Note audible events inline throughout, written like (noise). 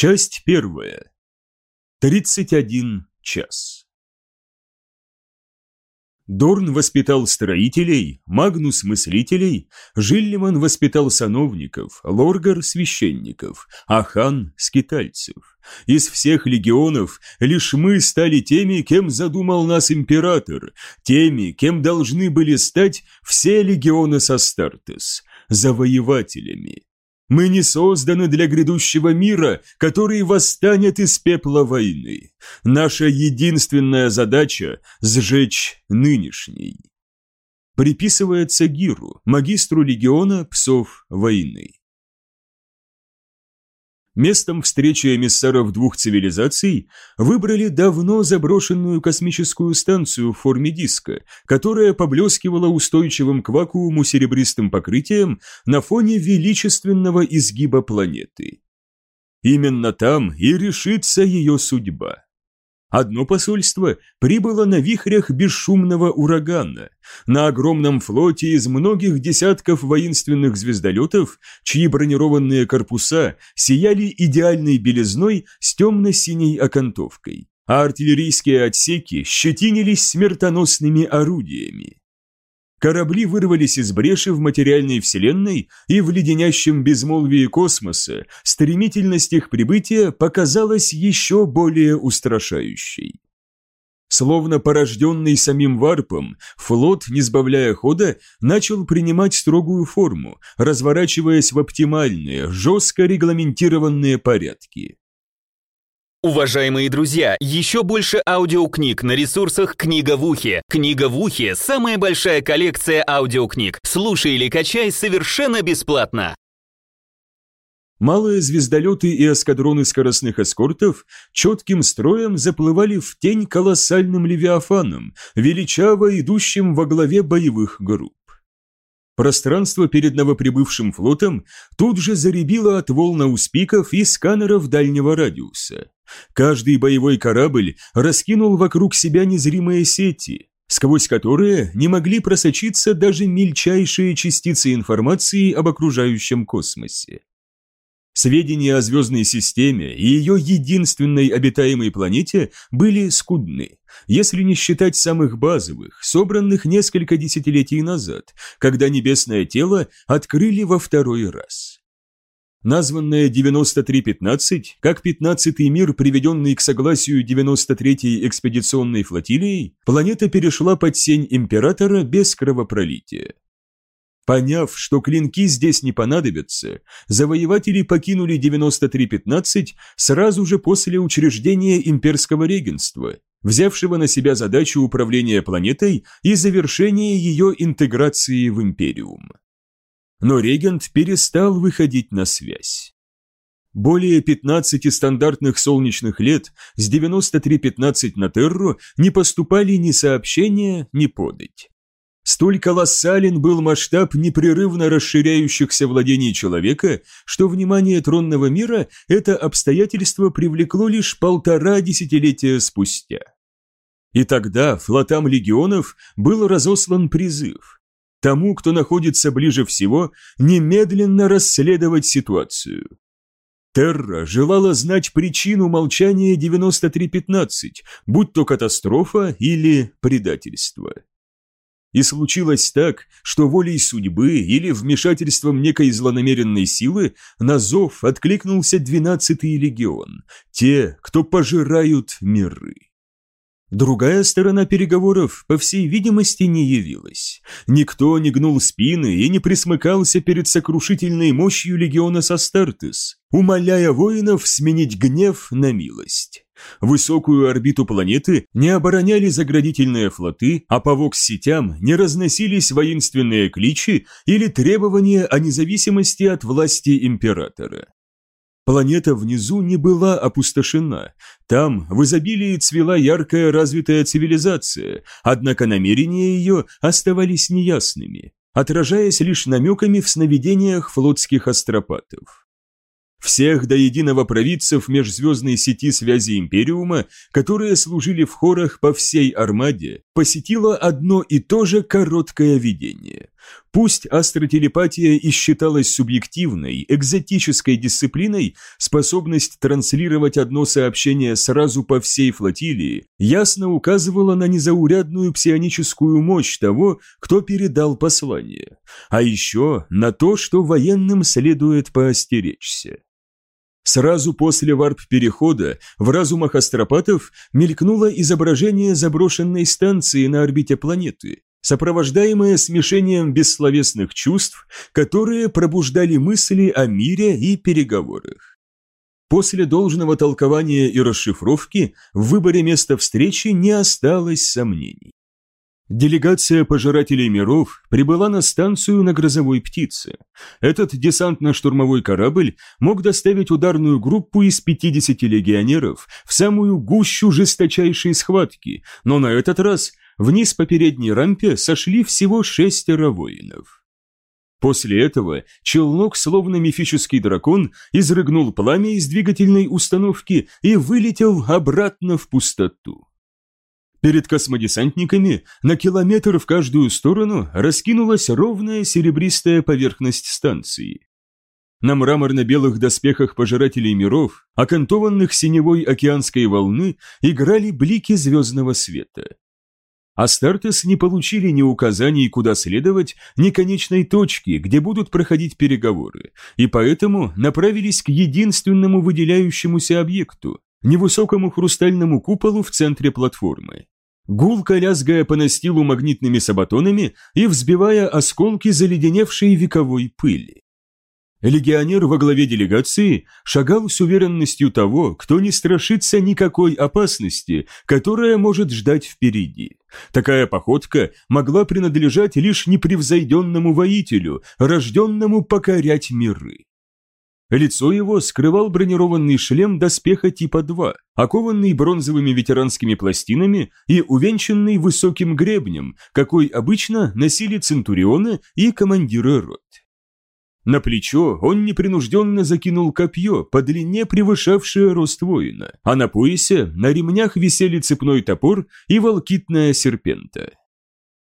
Часть первая. 31 час. Дорн воспитал строителей, Магнус – мыслителей, Жиллиман воспитал сановников, Лоргар – священников, а Хан – скитальцев. Из всех легионов лишь мы стали теми, кем задумал нас император, теми, кем должны были стать все легионы Састартес – завоевателями. Мы не созданы для грядущего мира, который восстанет из пепла войны. Наша единственная задача – сжечь нынешний. Приписывается Гиру, магистру легиона псов войны. Местом встречи эмиссаров двух цивилизаций выбрали давно заброшенную космическую станцию в форме диска, которая поблескивала устойчивым к вакууму серебристым покрытием на фоне величественного изгиба планеты. Именно там и решится ее судьба. Одно посольство прибыло на вихрях бесшумного урагана, на огромном флоте из многих десятков воинственных звездолетов, чьи бронированные корпуса сияли идеальной белизной с темно-синей окантовкой, а артиллерийские отсеки щетинились смертоносными орудиями. Корабли вырвались из бреши в материальной вселенной, и в леденящем безмолвии космоса стремительность их прибытия показалась еще более устрашающей. Словно порожденный самим варпом, флот, не сбавляя хода, начал принимать строгую форму, разворачиваясь в оптимальные, жестко регламентированные порядки. Уважаемые друзья, еще больше аудиокниг на ресурсах «Книга в ухе». «Книга в ухе» — самая большая коллекция аудиокниг. Слушай или качай совершенно бесплатно. Малые звездолеты и эскадроны скоростных эскортов четким строем заплывали в тень колоссальным левиафаном, величаво идущим во главе боевых групп. Пространство перед новоприбывшим флотом тут же заребило от волн ауспиков и сканеров дальнего радиуса. Каждый боевой корабль раскинул вокруг себя незримые сети, сквозь которые не могли просочиться даже мельчайшие частицы информации об окружающем космосе. Сведения о звездной системе и ее единственной обитаемой планете были скудны, если не считать самых базовых, собранных несколько десятилетий назад, когда небесное тело открыли во второй раз. Названная 9315, как 15-й мир, приведенный к согласию 93-й экспедиционной флотилией, планета перешла под сень Императора без кровопролития. Поняв, что клинки здесь не понадобятся, завоеватели покинули 9315 сразу же после учреждения имперского регенства, взявшего на себя задачу управления планетой и завершения ее интеграции в империум. Но регент перестал выходить на связь. Более 15 стандартных солнечных лет с 9315 на Терру не поступали ни сообщения, ни подать. Столь колоссален был масштаб непрерывно расширяющихся владений человека, что внимание тронного мира это обстоятельство привлекло лишь полтора десятилетия спустя. И тогда флотам легионов был разослан призыв. Тому, кто находится ближе всего, немедленно расследовать ситуацию. Терра желала знать причину молчания 9315, будь то катастрофа или предательство. И случилось так, что волей судьбы или вмешательством некой злонамеренной силы на зов откликнулся двенадцатый легион, те, кто пожирают миры. Другая сторона переговоров, по всей видимости, не явилась. Никто не гнул спины и не присмыкался перед сокрушительной мощью легиона Састартес, умоляя воинов сменить гнев на милость. Высокую орбиту планеты не обороняли заградительные флоты, а по вокс-сетям не разносились воинственные кличи или требования о независимости от власти императора. Планета внизу не была опустошена. Там в изобилии цвела яркая развитая цивилизация, однако намерения ее оставались неясными, отражаясь лишь намеками в сновидениях флотских астропатов. Всех до единого провидцев межзвездной сети связи Империума, которые служили в хорах по всей Армаде, посетила одно и то же короткое видение. Пусть астротелепатия и считалась субъективной, экзотической дисциплиной, способность транслировать одно сообщение сразу по всей флотилии ясно указывала на незаурядную псионическую мощь того, кто передал послание, а еще на то, что военным следует поостеречься. Сразу после варп-перехода в разумах астропатов мелькнуло изображение заброшенной станции на орбите планеты, сопровождаемое смешением бессловесных чувств, которые пробуждали мысли о мире и переговорах. После должного толкования и расшифровки в выборе места встречи не осталось сомнений. Делегация пожирателей миров прибыла на станцию на грозовой птице. Этот десантно-штурмовой корабль мог доставить ударную группу из 50 легионеров в самую гущу жесточайшей схватки, но на этот раз вниз по передней рампе сошли всего шестеро воинов. После этого челнок, словно мифический дракон, изрыгнул пламя из двигательной установки и вылетел обратно в пустоту. Перед космодесантниками на километр в каждую сторону раскинулась ровная серебристая поверхность станции. На мраморно-белых доспехах пожирателей миров, окантованных синевой океанской волны, играли блики звездного света. Астартес не получили ни указаний, куда следовать, ни конечной точки, где будут проходить переговоры, и поэтому направились к единственному выделяющемуся объекту невысокому хрустальному куполу в центре платформы. Гулко лязгая по настилу магнитными сабатонами и взбивая осколки заледеневшей вековой пыли. Легионер во главе делегации шагал с уверенностью того, кто не страшится никакой опасности, которая может ждать впереди. Такая походка могла принадлежать лишь непревзойденному воителю, рожденному покорять миры. Лицо его скрывал бронированный шлем доспеха типа 2, окованный бронзовыми ветеранскими пластинами и увенчанный высоким гребнем, какой обычно носили центурионы и командиры рот. На плечо он непринужденно закинул копье, по длине превышавшее рост воина, а на поясе на ремнях висели цепной топор и волкитная серпента.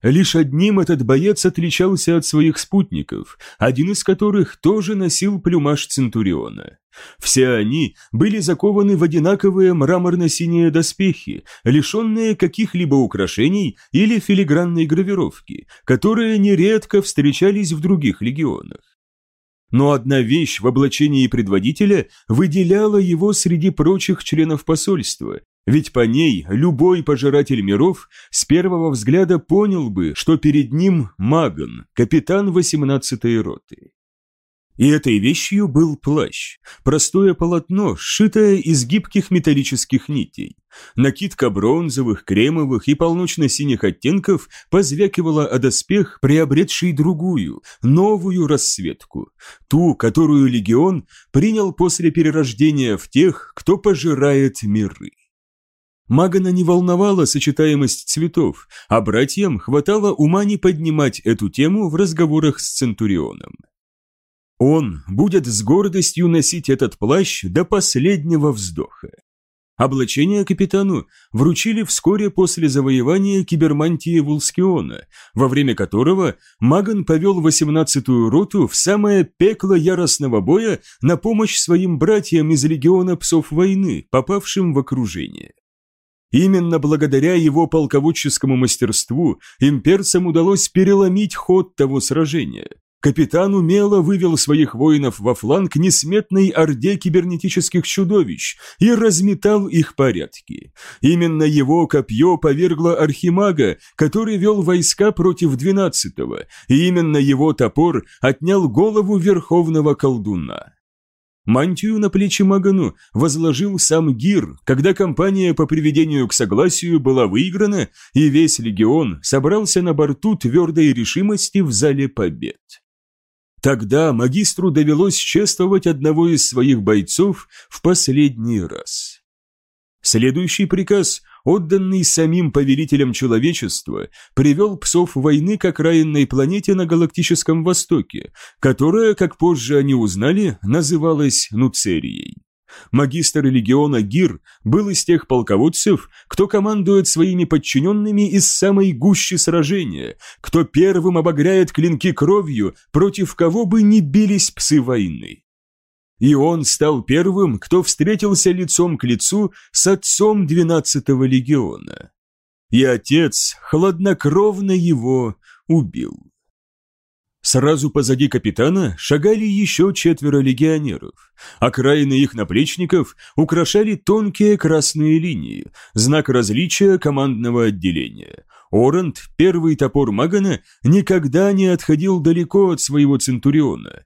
Лишь одним этот боец отличался от своих спутников, один из которых тоже носил плюмаж Центуриона. Все они были закованы в одинаковые мраморно-синие доспехи, лишенные каких-либо украшений или филигранной гравировки, которые нередко встречались в других легионах. Но одна вещь в облачении предводителя выделяла его среди прочих членов посольства, ведь по ней любой пожиратель миров с первого взгляда понял бы, что перед ним Маган, капитан 18-й роты. И этой вещью был плащ, простое полотно, сшитое из гибких металлических нитей. Накидка бронзовых, кремовых и полночно-синих оттенков позвякивала о доспех, приобретший другую, новую расцветку, ту, которую легион принял после перерождения в тех, кто пожирает миры. Магана не волновала сочетаемость цветов, а братьям хватало ума не поднимать эту тему в разговорах с Центурионом. Он будет с гордостью носить этот плащ до последнего вздоха. Облачение капитану вручили вскоре после завоевания кибермантии Вулскиона, во время которого Маган повел 18-ю роту в самое пекло яростного боя на помощь своим братьям из легиона псов войны, попавшим в окружение. Именно благодаря его полководческому мастерству имперцам удалось переломить ход того сражения. Капитан умело вывел своих воинов во фланг несметной орде кибернетических чудовищ и разметал их порядки. Именно его копье повергло архимага, который вел войска против двенадцатого, и именно его топор отнял голову верховного колдуна. Мантию на плечи Магану возложил сам Гир, когда кампания по приведению к согласию была выиграна, и весь легион собрался на борту твердой решимости в зале побед. Тогда магистру довелось чествовать одного из своих бойцов в последний раз. Следующий приказ отданный самим повелителем человечества, привел псов войны к окраинной планете на Галактическом Востоке, которая, как позже они узнали, называлась Нуцерией. Магистр легиона Гир был из тех полководцев, кто командует своими подчиненными из самой гущи сражения, кто первым обогряет клинки кровью, против кого бы ни бились псы войны. И он стал первым, кто встретился лицом к лицу с отцом 12-го легиона. И отец хладнокровно его убил. Сразу позади капитана шагали еще четверо легионеров. Окраины их наплечников украшали тонкие красные линии, знак различия командного отделения. Орант, первый топор Магана, никогда не отходил далеко от своего Центуриона.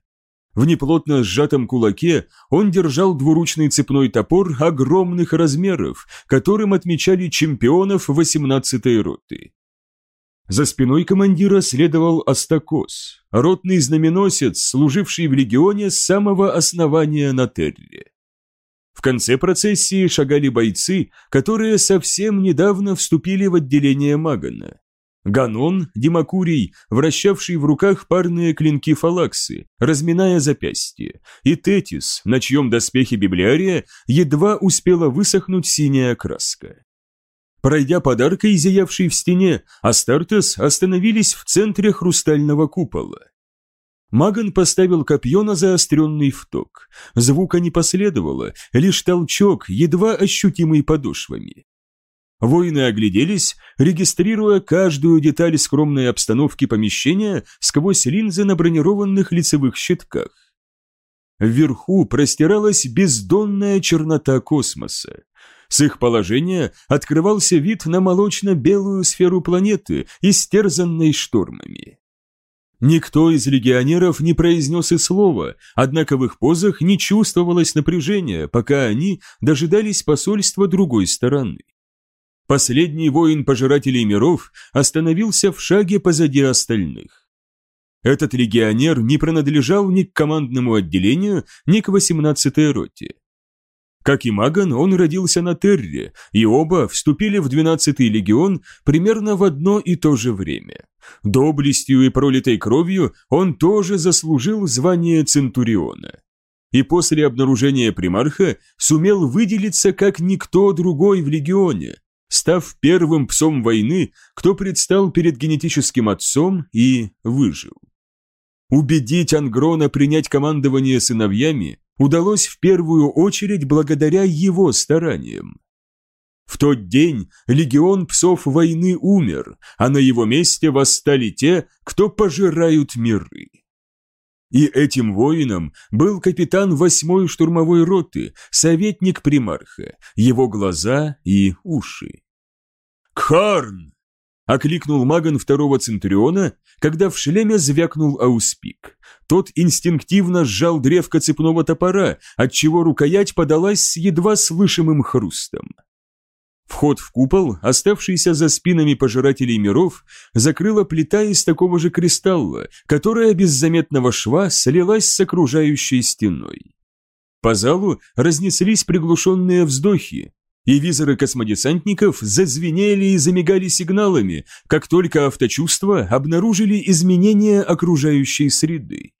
В неплотно сжатом кулаке он держал двуручный цепной топор огромных размеров, которым отмечали чемпионов 18-й роты. За спиной командира следовал Астакос, ротный знаменосец, служивший в легионе с самого основания на Терре. В конце процессии шагали бойцы, которые совсем недавно вступили в отделение Магана. Ганон, Димакурий, вращавший в руках парные клинки фалаксы, разминая запястье, и Тетис, на чьем доспехе библиария едва успела высохнуть синяя краска. Пройдя подаркой, зиявшей в стене, Астартес остановились в центре хрустального купола. Маган поставил копье на заостренный вток. Звука не последовало, лишь толчок, едва ощутимый подошвами. Воины огляделись, регистрируя каждую деталь скромной обстановки помещения сквозь линзы на бронированных лицевых щитках. Вверху простиралась бездонная чернота космоса. С их положения открывался вид на молочно-белую сферу планеты, истерзанной штормами. Никто из легионеров не произнес и слова, однако в их позах не чувствовалось напряжения, пока они дожидались посольства другой стороны. Последний воин пожирателей миров остановился в шаге позади остальных. Этот легионер не принадлежал ни к командному отделению, ни к 18-й роте. Как и Маган, он родился на Терре, и оба вступили в 12-й легион примерно в одно и то же время. Доблестью и пролитой кровью он тоже заслужил звание Центуриона. И после обнаружения примарха сумел выделиться как никто другой в легионе, став первым псом войны, кто предстал перед генетическим отцом и выжил. Убедить Ангрона принять командование сыновьями удалось в первую очередь благодаря его стараниям. В тот день легион псов войны умер, а на его месте восстали те, кто пожирают миры. И этим воином был капитан восьмой штурмовой роты, советник примарха, его глаза и уши. «Кхарн!» — окликнул Маган второго Центуриона, когда в шлеме звякнул ауспик. Тот инстинктивно сжал древко цепного топора, отчего рукоять подалась с едва слышимым хрустом. Вход в купол, оставшийся за спинами пожирателей миров, закрыла плита из такого же кристалла, которая без заметного шва слилась с окружающей стеной. По залу разнеслись приглушенные вздохи, и визоры космодесантников зазвенели и замигали сигналами, как только авточувства обнаружили изменения окружающей среды.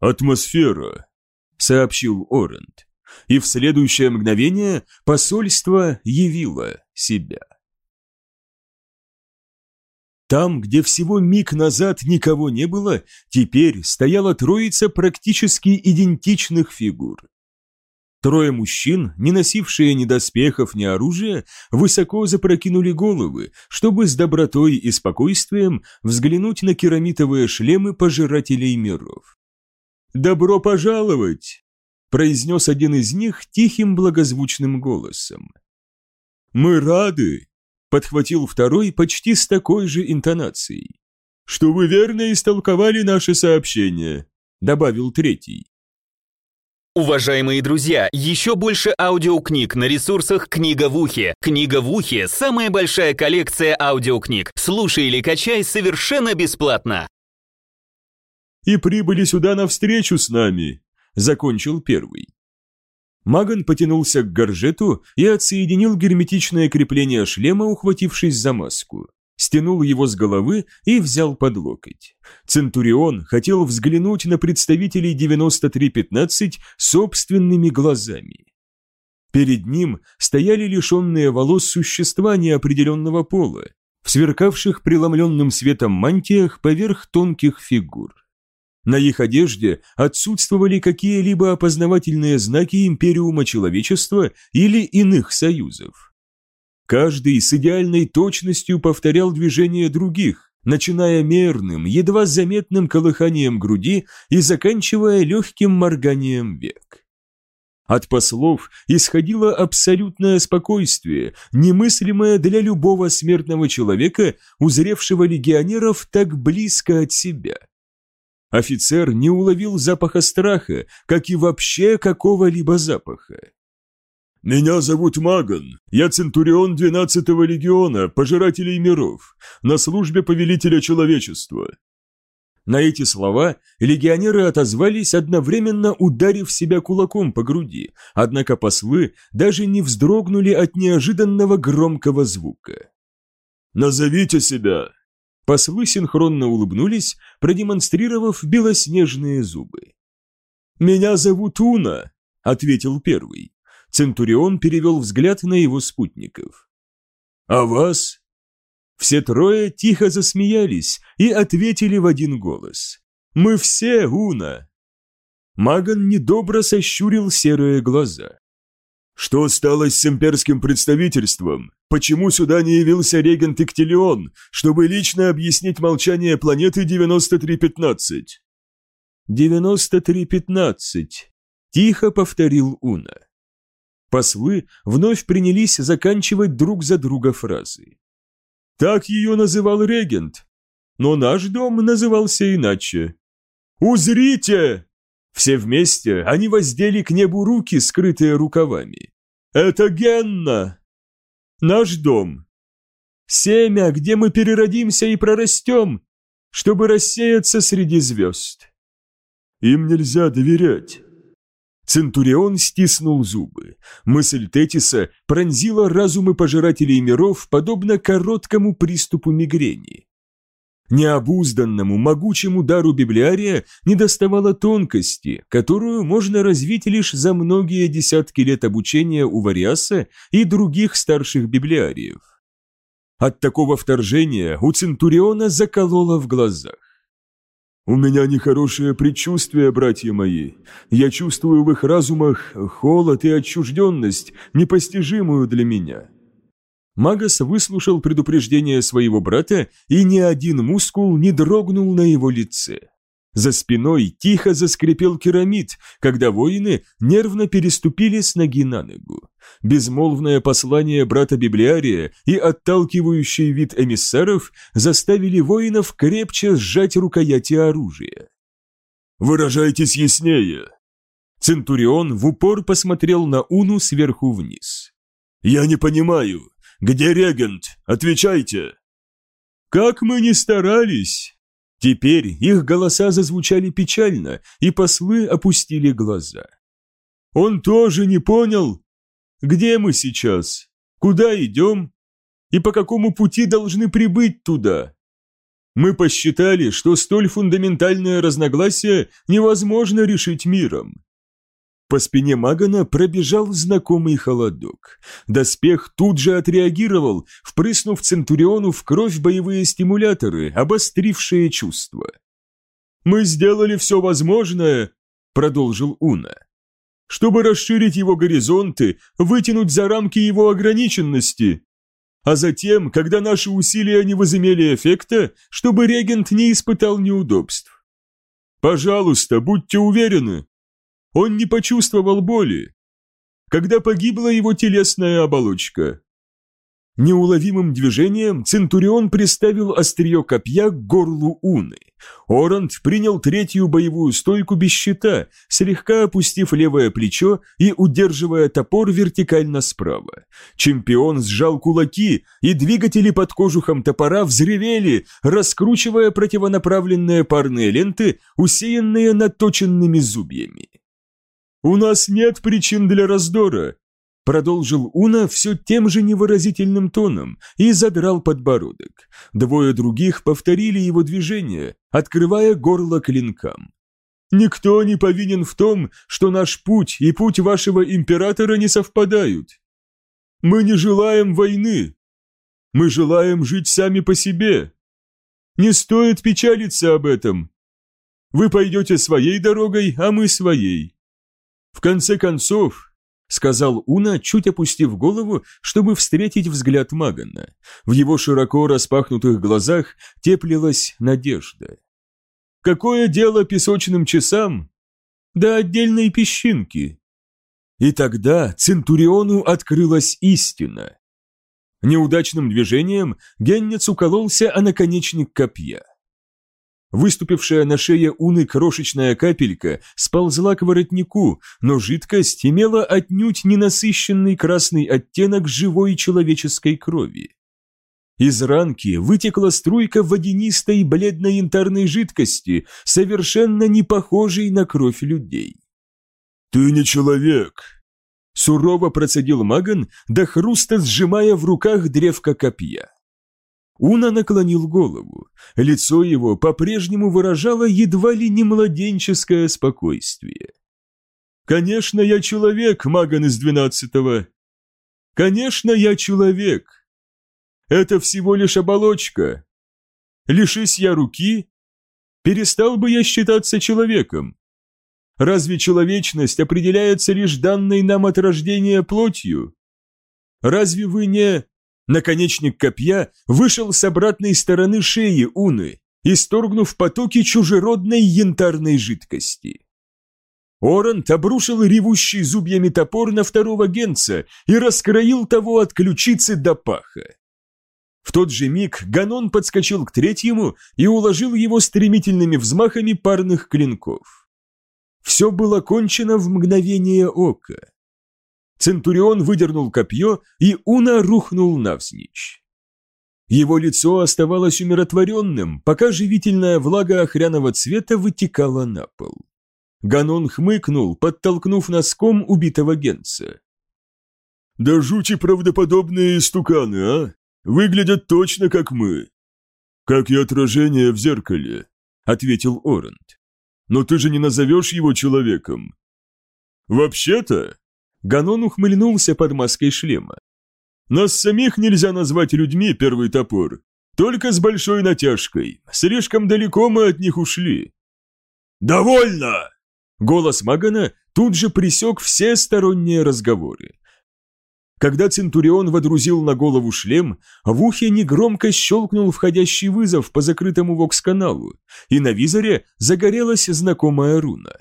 «Атмосфера», — сообщил Орент, и в следующее мгновение посольство явило себя. Там, где всего миг назад никого не было, теперь стояла троица практически идентичных фигур. Трое мужчин, не носившие ни доспехов, ни оружия, высоко запрокинули головы, чтобы с добротой и спокойствием взглянуть на керамитовые шлемы пожирателей миров. «Добро пожаловать!» – произнес один из них тихим благозвучным голосом. «Мы рады!» – подхватил второй почти с такой же интонацией. «Что вы верно истолковали наше сообщение», – добавил третий. Уважаемые друзья, еще больше аудиокниг на ресурсах «Книга в ухе». «Книга в ухе» — самая большая коллекция аудиокниг. Слушай или качай совершенно бесплатно. «И прибыли сюда навстречу с нами», — закончил первый. Маган потянулся к горжету и отсоединил герметичное крепление шлема, ухватившись за маску стянул его с головы и взял под локоть. Центурион хотел взглянуть на представителей 9315 собственными глазами. Перед ним стояли лишенные волос существа неопределенного пола, в сверкавших преломленным светом мантиях поверх тонких фигур. На их одежде отсутствовали какие-либо опознавательные знаки Империума Человечества или иных союзов. Каждый с идеальной точностью повторял движения других, начиная мерным, едва заметным колыханием груди и заканчивая легким морганием век. От послов исходило абсолютное спокойствие, немыслимое для любого смертного человека, узревшего легионеров так близко от себя. Офицер не уловил запаха страха, как и вообще какого-либо запаха. «Меня зовут Маган. Я Центурион 12-го легиона, Пожирателей миров, на службе Повелителя Человечества». На эти слова легионеры отозвались, одновременно ударив себя кулаком по груди, однако послы даже не вздрогнули от неожиданного громкого звука. «Назовите себя!» Послы синхронно улыбнулись, продемонстрировав белоснежные зубы. «Меня зовут Уна», — ответил первый. Центурион перевел взгляд на его спутников. «А вас?» Все трое тихо засмеялись и ответили в один голос. «Мы все Уна!» Маган недобро сощурил серые глаза. «Что стало с имперским представительством? Почему сюда не явился регент Иктилион, чтобы лично объяснить молчание планеты 9315?» «9315», — тихо повторил Уна. Послы вновь принялись заканчивать друг за друга фразы. Так ее называл регент, но наш дом назывался иначе. «Узрите!» Все вместе они воздели к небу руки, скрытые рукавами. «Это Генна!» «Наш дом!» «Семя, где мы переродимся и прорастем, чтобы рассеяться среди звезд!» «Им нельзя доверять!» Центурион стиснул зубы. Мысль Тетиса пронзила разумы пожирателей миров, подобно короткому приступу мигрени. Необузданному, могучему дару библиария недоставало тонкости, которую можно развить лишь за многие десятки лет обучения у Вариаса и других старших библиариев. От такого вторжения у Центуриона закололо в глазах. «У меня нехорошее предчувствие, братья мои. Я чувствую в их разумах холод и отчужденность, непостижимую для меня». Магас выслушал предупреждение своего брата, и ни один мускул не дрогнул на его лице. За спиной тихо заскрипел керамид, когда воины нервно переступили с ноги на ногу. Безмолвное послание брата-библиария и отталкивающий вид эмиссаров заставили воинов крепче сжать рукояти оружия. «Выражайтесь яснее!» Центурион в упор посмотрел на Уну сверху вниз. «Я не понимаю. Где регент? Отвечайте!» «Как мы ни старались!» Теперь их голоса зазвучали печально, и послы опустили глаза. «Он тоже не понял, где мы сейчас, куда идем и по какому пути должны прибыть туда. Мы посчитали, что столь фундаментальное разногласие невозможно решить миром. По спине Магана пробежал знакомый холодок. Доспех тут же отреагировал, впрыснув Центуриону в кровь боевые стимуляторы, обострившие чувства. «Мы сделали все возможное», — продолжил Уна, «чтобы расширить его горизонты, вытянуть за рамки его ограниченности, а затем, когда наши усилия не возымели эффекта, чтобы регент не испытал неудобств. Пожалуйста, будьте уверены, он не почувствовал боли, когда погибла его телесная оболочка. Неуловимым движением Центурион приставил острие копья к горлу Уны. Орант принял третью боевую стойку без щита, слегка опустив левое плечо и удерживая топор вертикально справа. Чемпион сжал кулаки, и двигатели под кожухом топора взревели, раскручивая противонаправленные парные ленты, усеянные наточенными зубьями. «У нас нет причин для раздора», — продолжил Уна все тем же невыразительным тоном и задрал подбородок. Двое других повторили его движение, открывая горло клинкам. Никто не повинен в том, что наш путь и путь вашего императора не совпадают. Мы не желаем войны. Мы желаем жить сами по себе. Не стоит печалиться об этом. Вы пойдете своей дорогой, а мы своей. В конце концов, сказал Уна, чуть опустив голову, чтобы встретить взгляд Магана. В его широко распахнутых глазах теплилась надежда. «Какое дело песочным часам? Да отдельной песчинки!» И тогда Центуриону открылась истина. Неудачным движением Геннец укололся о наконечник копья. Выступившая на шее Уны крошечная капелька сползла к воротнику, но жидкость имела отнюдь ненасыщенный красный оттенок живой человеческой крови. Из ранки вытекла струйка водянистой бледно-янтарной жидкости, совершенно не похожей на кровь людей. «Ты не человек!» Сурово процедил Маган, до хруста сжимая в руках древко копья. Уна наклонил голову. Лицо его по-прежнему выражало едва ли не младенческое спокойствие. «Конечно, я человек, Маган из двенадцатого. Конечно, я человек. Это всего лишь оболочка. Лишись я руки, перестал бы я считаться человеком. Разве человечность определяется лишь данной нам от рождения плотью? Разве вы не...» Наконечник копья вышел с обратной стороны шеи Уны, исторгнув потоки чужеродной янтарной жидкости. Орант обрушил ревущий зубьями топор на второго генца и раскроил того от ключицы до паха. В тот же миг Ганон подскочил к третьему и уложил его стремительными взмахами парных клинков. Все было кончено в мгновение ока. Центурион выдернул копье, и Уна рухнул навзничь. Его лицо оставалось умиротворенным, пока живительная влага охряного цвета вытекала на пол. Ганон хмыкнул, подтолкнув носком убитого генца. «Да жути правдоподобные истуканы, а? Выглядят точно как мы». «Как и отражение в зеркале», — ответил Орент. «Но ты же не назовешь его человеком». «Вообще-то», Ганон ухмыльнулся под маской шлема. «Нас самих нельзя назвать людьми, первый топор. Только с большой натяжкой. Слишком далеко мы от них ушли». «Довольно!» Голос Магана тут же пресек все сторонние разговоры. Когда Центурион водрузил на голову шлем, в ухе негромко щелкнул входящий вызов по закрытому вокс-каналу, и на визоре загорелась знакомая руна.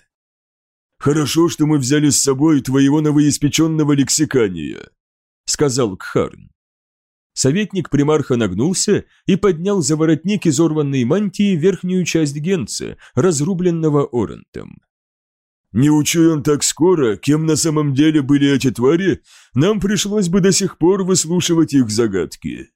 «Хорошо, что мы взяли с собой твоего новоиспеченного лексикания», — сказал Кхарн. Советник примарха нагнулся и поднял за воротник изорванной мантии верхнюю часть генца, разрубленного Орентом. «Не учуй он так скоро, кем на самом деле были эти твари, нам пришлось бы до сих пор выслушивать их загадки».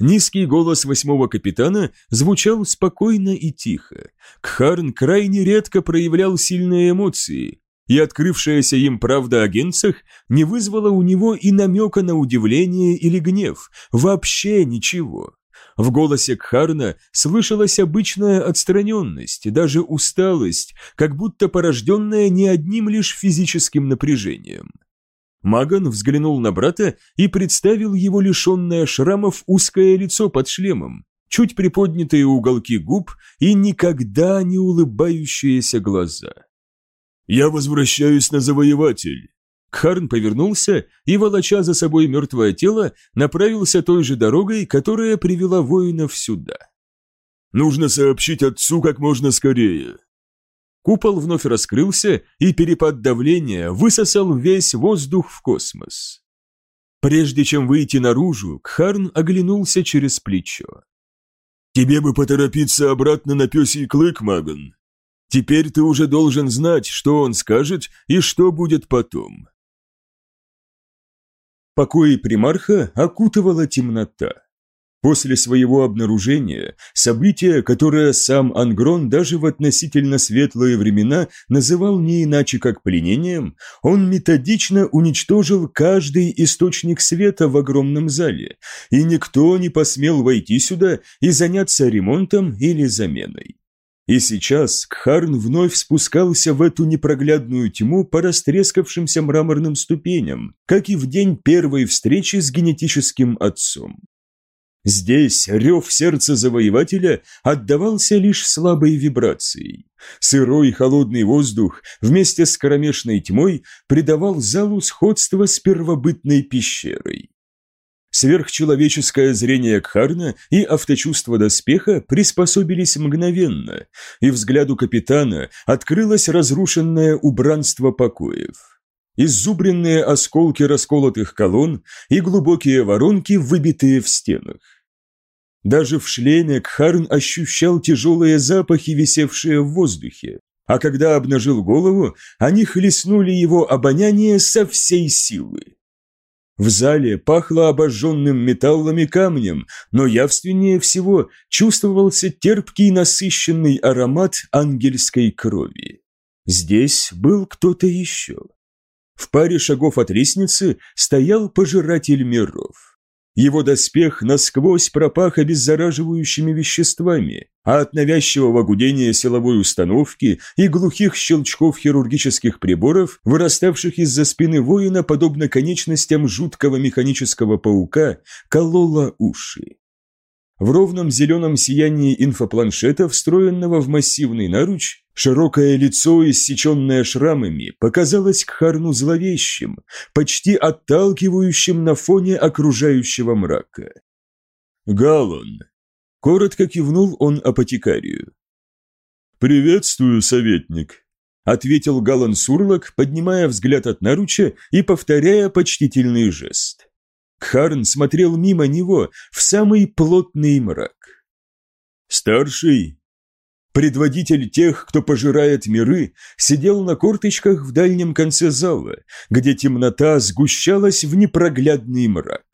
Низкий голос восьмого капитана звучал спокойно и тихо. Кхарн крайне редко проявлял сильные эмоции, и открывшаяся им правда о генцах не вызвала у него и намека на удивление или гнев, вообще ничего. В голосе Кхарна слышалась обычная отстраненность, даже усталость, как будто порожденная не одним лишь физическим напряжением. Маган взглянул на брата и представил его лишенное шрамов узкое лицо под шлемом, чуть приподнятые уголки губ и никогда не улыбающиеся глаза. «Я возвращаюсь на завоеватель!» Кхарн повернулся и, волоча за собой мертвое тело, направился той же дорогой, которая привела воинов сюда. «Нужно сообщить отцу как можно скорее!» Купол вновь раскрылся, и перепад давления высосал весь воздух в космос. Прежде чем выйти наружу, Кхарн оглянулся через плечо. «Тебе бы поторопиться обратно на пёсий клык, Маган. Теперь ты уже должен знать, что он скажет и что будет потом». Покои примарха окутывала темнота. После своего обнаружения, событие, которое сам Ангрон даже в относительно светлые времена называл не иначе как пленением, он методично уничтожил каждый источник света в огромном зале, и никто не посмел войти сюда и заняться ремонтом или заменой. И сейчас Кхарн вновь спускался в эту непроглядную тьму по растрескавшимся мраморным ступеням, как и в день первой встречи с генетическим отцом. Здесь рев сердца завоевателя отдавался лишь слабой вибрацией. Сырой холодный воздух вместе с кромешной тьмой придавал залу сходство с первобытной пещерой. Сверхчеловеческое зрение Кхарна и авточувство доспеха приспособились мгновенно, и взгляду капитана открылось разрушенное убранство покоев. Иззубренные осколки расколотых колонн и глубокие воронки, выбитые в стенах. Даже в шлеме Кхарн ощущал тяжелые запахи, висевшие в воздухе, а когда обнажил голову, они хлестнули его обоняние со всей силы. В зале пахло обожженным металлами камнем, но явственнее всего чувствовался терпкий насыщенный аромат ангельской крови. Здесь был кто-то еще. В паре шагов от лестницы стоял пожиратель миров. Его доспех насквозь пропах обеззараживающими веществами, а от навязчивого гудения силовой установки и глухих щелчков хирургических приборов, выраставших из-за спины воина, подобно конечностям жуткого механического паука, кололо уши. В ровном зеленом сиянии инфопланшета, встроенного в массивный наруч, широкое лицо, иссеченное шрамами, показалось Кхарну зловещим, почти отталкивающим на фоне окружающего мрака. «Галлон!» – коротко кивнул он апотекарию. «Приветствую, советник!» – ответил Галан Сурлок, поднимая взгляд от наруча и повторяя почтительный жест. Кхарн смотрел мимо него в самый плотный мрак. Старший, предводитель тех, кто пожирает миры, сидел на корточках в дальнем конце зала, где темнота сгущалась в непроглядный мрак.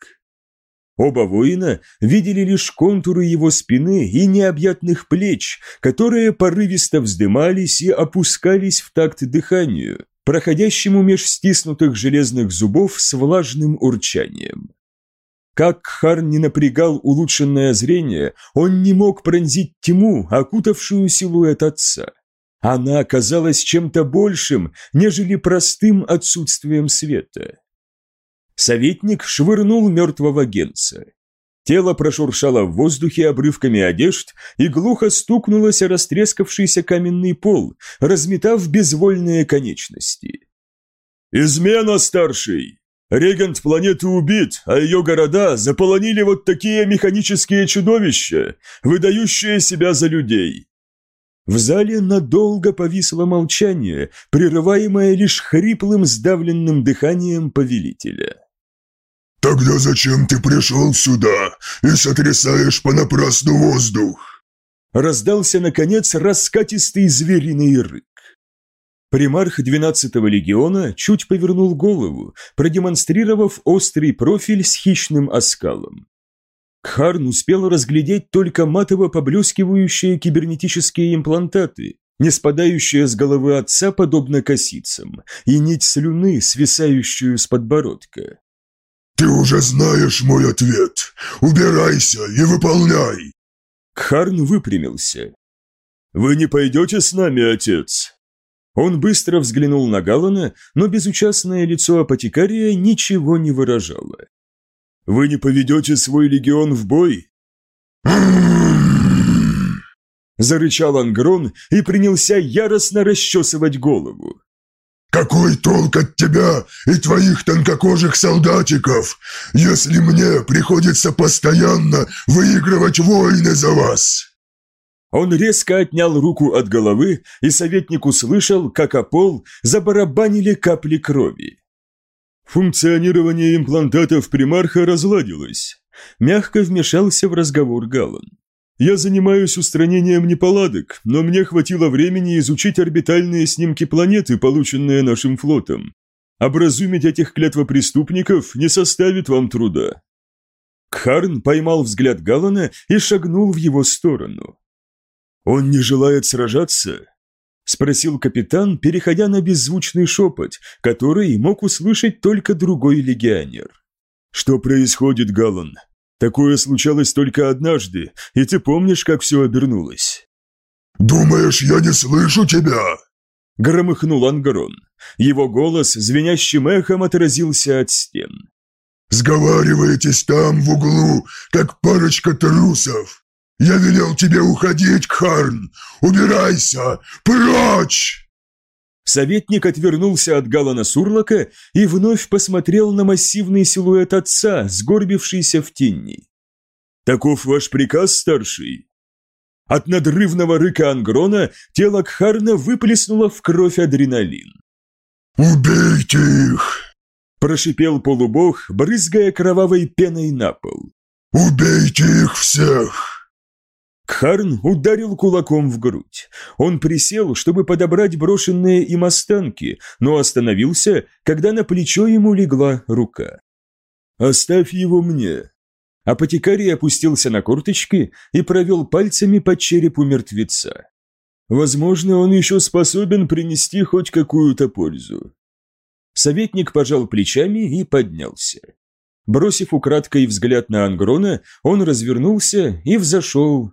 Оба воина видели лишь контуры его спины и необъятных плеч, которые порывисто вздымались и опускались в такт дыханию, проходящему меж стиснутых железных зубов с влажным урчанием. Как Харн не напрягал улучшенное зрение, он не мог пронзить тьму, окутавшую силуэт отца. Она оказалась чем-то большим, нежели простым отсутствием света. Советник швырнул мертвого генца. Тело прошуршало в воздухе обрывками одежд и глухо стукнулось о растрескавшийся каменный пол, разметав безвольные конечности. «Измена, старший!» Регент планеты убит, а ее города заполонили вот такие механические чудовища, выдающие себя за людей. В зале надолго повисло молчание, прерываемое лишь хриплым сдавленным дыханием повелителя. «Тогда зачем ты пришел сюда и сотрясаешь понапрасну воздух?» Раздался, наконец, раскатистый звериный рык. Примарх 12-го легиона чуть повернул голову, продемонстрировав острый профиль с хищным оскалом. Кхарн успел разглядеть только матово поблескивающие кибернетические имплантаты, не спадающие с головы отца подобно косицам, и нить слюны, свисающую с подбородка. «Ты уже знаешь мой ответ! Убирайся и выполняй!» Кхарн выпрямился. «Вы не пойдете с нами, отец?» Он быстро взглянул на Галлана, но безучастное лицо апотекария ничего не выражало. «Вы не поведете свой легион в бой?» (clears throat) Зарычал Ангрон и принялся яростно расчесывать голову. «Какой толк от тебя и твоих тонкокожих солдатиков, если мне приходится постоянно выигрывать войны за вас?» Он резко отнял руку от головы, и советник услышал, как о пол забарабанили капли крови. Функционирование имплантатов примарха разладилось. Мягко вмешался в разговор Галан. Я занимаюсь устранением неполадок, но мне хватило времени изучить орбитальные снимки планеты, полученные нашим флотом. Образумить этих клятвопреступников не составит вам труда. Кхарн поймал взгляд Галана и шагнул в его сторону. «Он не желает сражаться?» – спросил капитан, переходя на беззвучный шепот, который мог услышать только другой легионер. «Что происходит, Галлан? Такое случалось только однажды, и ты помнишь, как все обернулось?» «Думаешь, я не слышу тебя?» Громыхнул Ангрон. Его голос звенящим эхом отразился от стен. «Сговариваетесь там, в углу, как парочка трусов. Я велел тебе уходить, Кхарн! Убирайся! Прочь!» Советник отвернулся от Галана Сурлока и вновь посмотрел на массивный силуэт отца, сгорбившийся в тени. «Таков ваш приказ, старший?» От надрывного рыка Ангрона тело Кхарна выплеснуло в кровь адреналин. «Убейте их!» – прошипел полубог, брызгая кровавой пеной на пол. «Убейте их всех!» Кхарн ударил кулаком в грудь. Он присел, чтобы подобрать брошенные им останки, но остановился, когда на плечо ему легла рука. «Оставь его мне». Апотекарий опустился на корточки и провел пальцами по черепу мертвеца. «Возможно, он еще способен принести хоть какую-то пользу». Советник пожал плечами и поднялся. Бросив украдкой взгляд на Ангрона, он развернулся и взошел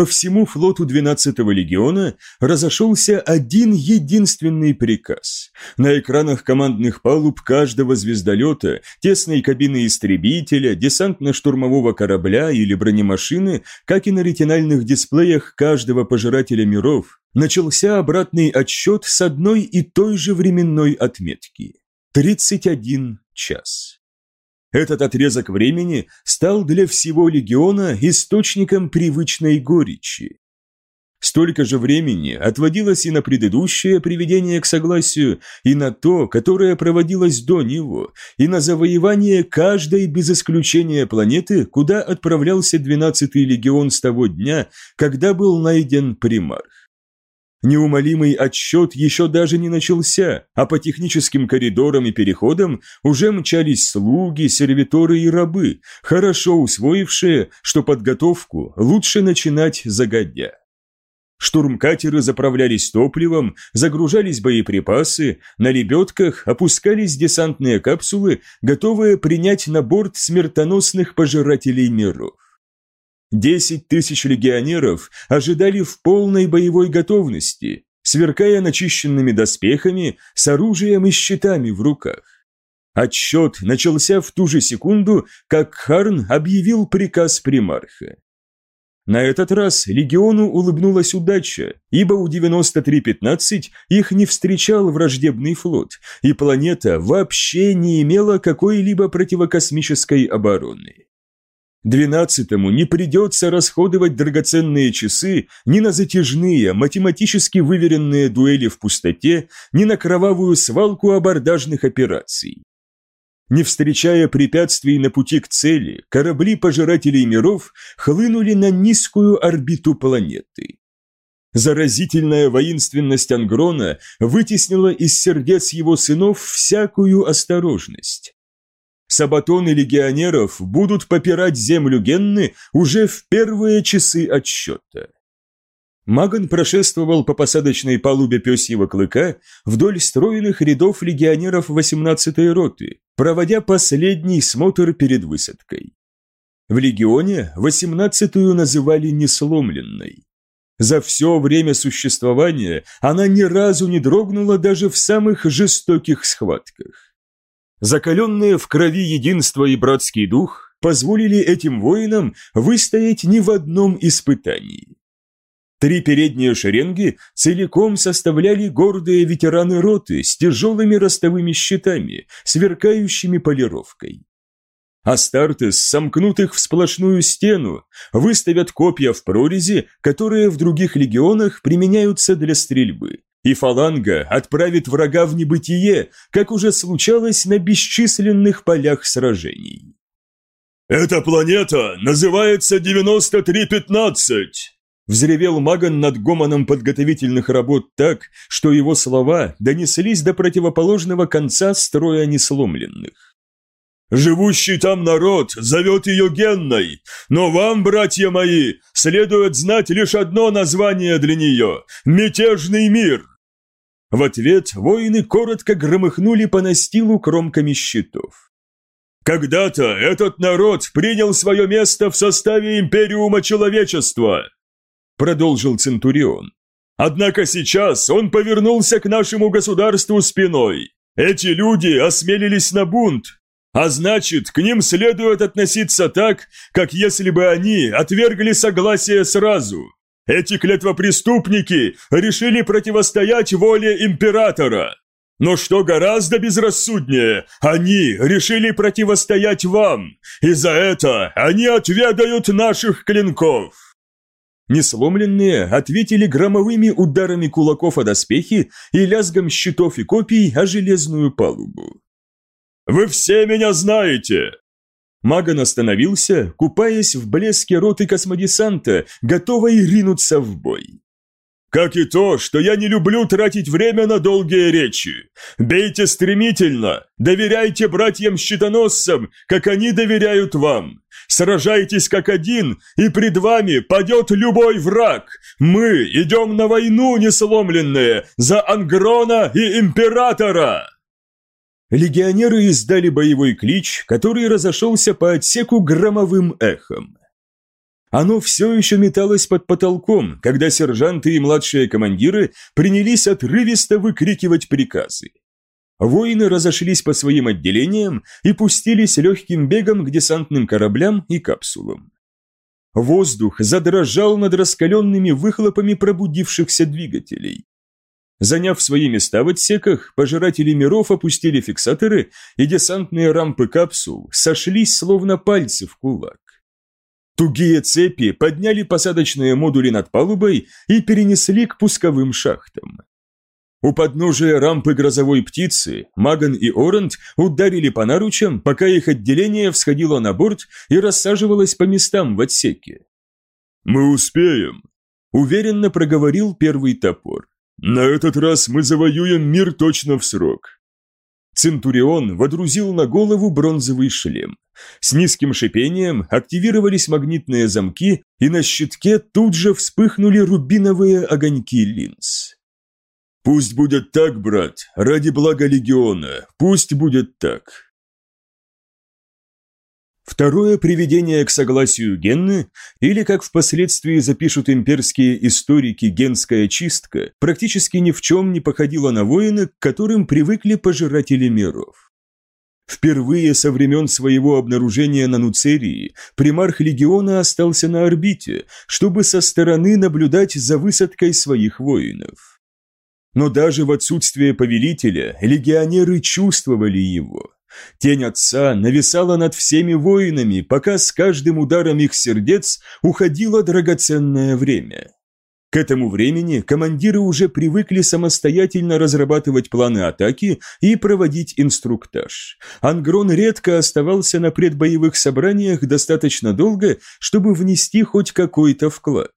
По всему флоту 12-го легиона разошелся один единственный приказ. На экранах командных палуб каждого звездолета, тесной кабины истребителя, десантно-штурмового корабля или бронемашины, как и на ретинальных дисплеях каждого пожирателя миров, начался обратный отсчет с одной и той же временной отметки – 31 час. Этот отрезок времени стал для всего легиона источником привычной горечи. Столько же времени отводилось и на предыдущее приведение к согласию, и на то, которое проводилось до него, и на завоевание каждой без исключения планеты, куда отправлялся 12-й легион с того дня, когда был найден примарх. Неумолимый отсчет еще даже не начался, а по техническим коридорам и переходам уже мчались слуги, сервиторы и рабы, хорошо усвоившие, что подготовку лучше начинать загодя. Штурмкатеры заправлялись топливом, загружались боеприпасы, на лебедках опускались десантные капсулы, готовые принять на борт смертоносных пожирателей миров. Десять тысяч легионеров ожидали в полной боевой готовности, сверкая начищенными доспехами, с оружием и щитами в руках. Отсчет начался в ту же секунду, как Харн объявил приказ примарха. На этот раз легиону улыбнулась удача, ибо у 9315 их не встречал враждебный флот, и планета вообще не имела какой-либо противокосмической обороны. Двенадцатому не придется расходовать драгоценные часы ни на затяжные, математически выверенные дуэли в пустоте, ни на кровавую свалку абордажных операций. Не встречая препятствий на пути к цели, корабли пожирателей миров хлынули на низкую орбиту планеты. Заразительная воинственность Ангрона вытеснила из сердец его сынов всякую осторожность. Сабатоны легионеров будут попирать землю Генны уже в первые часы отсчета. Маган прошествовал по посадочной палубе пёсьего клыка вдоль стройных рядов легионеров 18-й роты, проводя последний смотр перед высадкой. В легионе 18-ю называли несломленной. За все время существования она ни разу не дрогнула даже в самых жестоких схватках. Закаленные в крови единство и братский дух позволили этим воинам выстоять ни в одном испытании. Три передние шеренги целиком составляли гордые ветераны роты с тяжелыми ростовыми щитами, сверкающими полировкой. Астартес, сомкнутых в сплошную стену, выставят копья в прорези, которые в других легионах применяются для стрельбы и фаланга отправит врага в небытие, как уже случалось на бесчисленных полях сражений. «Эта планета называется 9315!» Взревел Маган над гомоном подготовительных работ так, что его слова донеслись до противоположного конца строя несломленных. Живущий там народ зовет ее Генной, но вам, братья мои, следует знать лишь одно название для нее – «Мятежный мир». В ответ воины коротко громыхнули по настилу кромками щитов. «Когда-то этот народ принял свое место в составе Империума Человечества», продолжил Центурион. «Однако сейчас он повернулся к нашему государству спиной. Эти люди осмелились на бунт, а значит, к ним следует относиться так, как если бы они отвергли согласие сразу. Эти клетвопреступники решили противостоять воле императора. Но что гораздо безрассуднее, они решили противостоять вам, и за это они отведают наших клинков. Несломленные ответили громовыми ударами кулаков о доспехи и лязгом щитов и копий о железную палубу. Вы все меня знаете!» Маган остановился, купаясь в блеске роты космодесанта, готовый ринуться в бой. «Как и то, что я не люблю тратить время на долгие речи. Бейте стремительно, доверяйте братьям-щитоносцам, как они доверяют вам. Сражайтесь как один, и пред вами падет любой враг. Мы идем на войну несломленные за Ангрона и Императора!» Легионеры издали боевой клич, который разошелся по отсеку громовым эхом. Оно все еще металось под потолком, когда сержанты и младшие командиры принялись отрывисто выкрикивать приказы. Воины разошлись по своим отделениям и пустились легким бегом к десантным кораблям и капсулам. Воздух задрожал над раскаленными выхлопами пробудившихся двигателей. Заняв свои места в отсеках, пожиратели миров опустили фиксаторы, и десантные рампы капсул сошлись словно пальцы в кулак. Тугие цепи подняли посадочные модули над палубой и перенесли к пусковым шахтам. У подножия рампы грозовой птицы Маган и Орант ударили по наручам, пока их отделение всходило на борт и рассаживалось по местам в отсеке. «Мы успеем», – уверенно проговорил первый топор. «На этот раз мы завоюем мир точно в срок». Центурион водрузил на голову бронзовый шлем. С низким шипением активировались магнитные замки, и на щитке тут же вспыхнули рубиновые огоньки линз. «Пусть будет так, брат, ради блага легиона, пусть будет так», Второе приведение к согласию Генны, или, как впоследствии запишут имперские историки, генская чистка, практически ни в чем не походило на воины, к которым привыкли пожиратели миров. Впервые со времен своего обнаружения на Нуцерии примарх легиона остался на орбите, чтобы со стороны наблюдать за высадкой своих воинов. Но даже в отсутствие повелителя легионеры чувствовали его. Тень отца нависала над всеми воинами, пока с каждым ударом их сердец уходило драгоценное время. К этому времени командиры уже привыкли самостоятельно разрабатывать планы атаки и проводить инструктаж. Ангрон редко оставался на предбоевых собраниях достаточно долго, чтобы внести хоть какой-то вклад.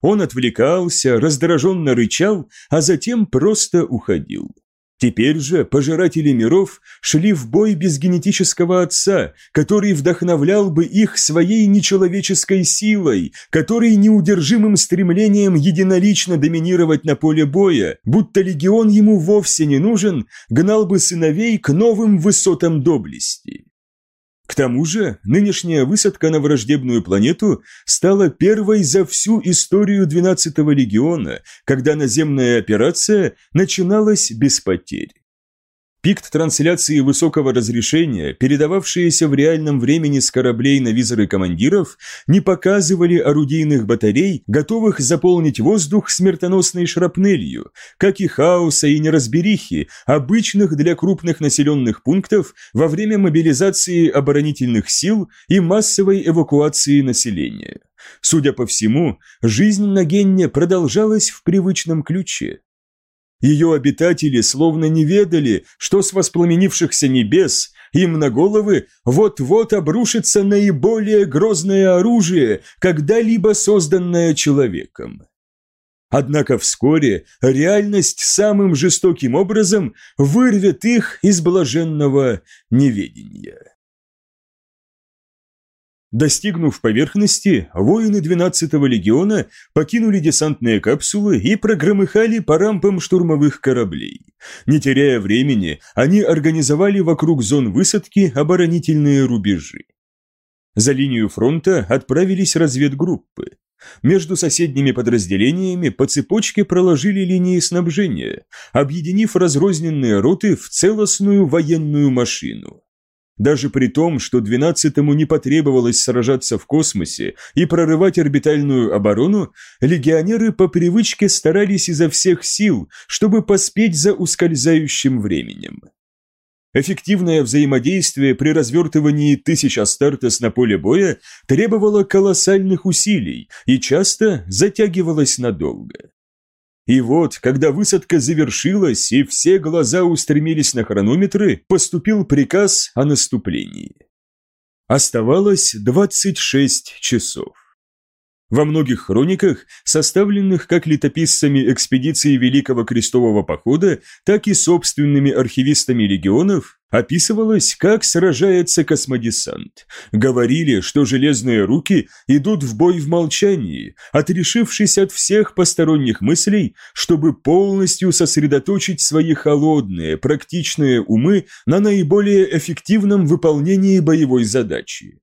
Он отвлекался, раздраженно рычал, а затем просто уходил. Теперь же пожиратели миров шли в бой без генетического отца, который вдохновлял бы их своей нечеловеческой силой, который неудержимым стремлением единолично доминировать на поле боя, будто легион ему вовсе не нужен, гнал бы сыновей к новым высотам доблести. К тому же, нынешняя высадка на враждебную планету стала первой за всю историю 12-го легиона, когда наземная операция начиналась без потерь. Пикт трансляции высокого разрешения, передававшиеся в реальном времени с кораблей на визоры командиров, не показывали орудийных батарей, готовых заполнить воздух смертоносной шрапнелью, как и хаоса и неразберихи, обычных для крупных населенных пунктов во время мобилизации оборонительных сил и массовой эвакуации населения. Судя по всему, жизнь на Генне продолжалась в привычном ключе. Ее обитатели словно не ведали, что с воспламенившихся небес им на головы вот-вот обрушится наиболее грозное оружие, когда-либо созданное человеком. Однако вскоре реальность самым жестоким образом вырвет их из блаженного неведения. Достигнув поверхности, воины 12-го легиона покинули десантные капсулы и прогромыхали по рампам штурмовых кораблей. Не теряя времени, они организовали вокруг зон высадки оборонительные рубежи. За линию фронта отправились разведгруппы. Между соседними подразделениями по цепочке проложили линии снабжения, объединив разрозненные роты в целостную военную машину. Даже при том, что 12-му не потребовалось сражаться в космосе и прорывать орбитальную оборону, легионеры по привычке старались изо всех сил, чтобы поспеть за ускользающим временем. Эффективное взаимодействие при развертывании тысяч Астартес на поле боя требовало колоссальных усилий и часто затягивалось надолго. И вот, когда высадка завершилась и все глаза устремились на хронометры, поступил приказ о наступлении. Оставалось 26 часов. Во многих хрониках, составленных как летописцами экспедиции Великого Крестового Похода, так и собственными архивистами легионов, описывалось, как сражается космодесант. Говорили, что железные руки идут в бой в молчании, отрешившись от всех посторонних мыслей, чтобы полностью сосредоточить свои холодные, практичные умы на наиболее эффективном выполнении боевой задачи.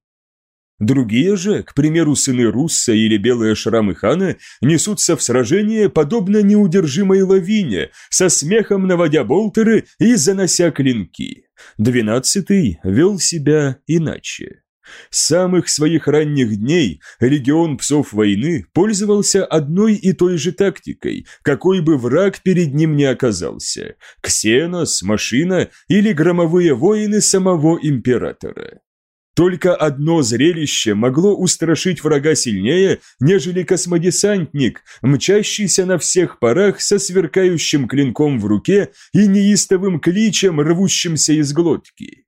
Другие же, к примеру, сыны Русса или белые шрамы хана, несутся в сражение, подобно неудержимой лавине, со смехом наводя болтеры и занося клинки. Двенадцатый вел себя иначе. С самых своих ранних дней легион псов войны пользовался одной и той же тактикой, какой бы враг перед ним не оказался – ксенос, машина или громовые воины самого императора. Только одно зрелище могло устрашить врага сильнее, нежели космодесантник, мчащийся на всех парах со сверкающим клинком в руке и неистовым кличем, рвущимся из глотки.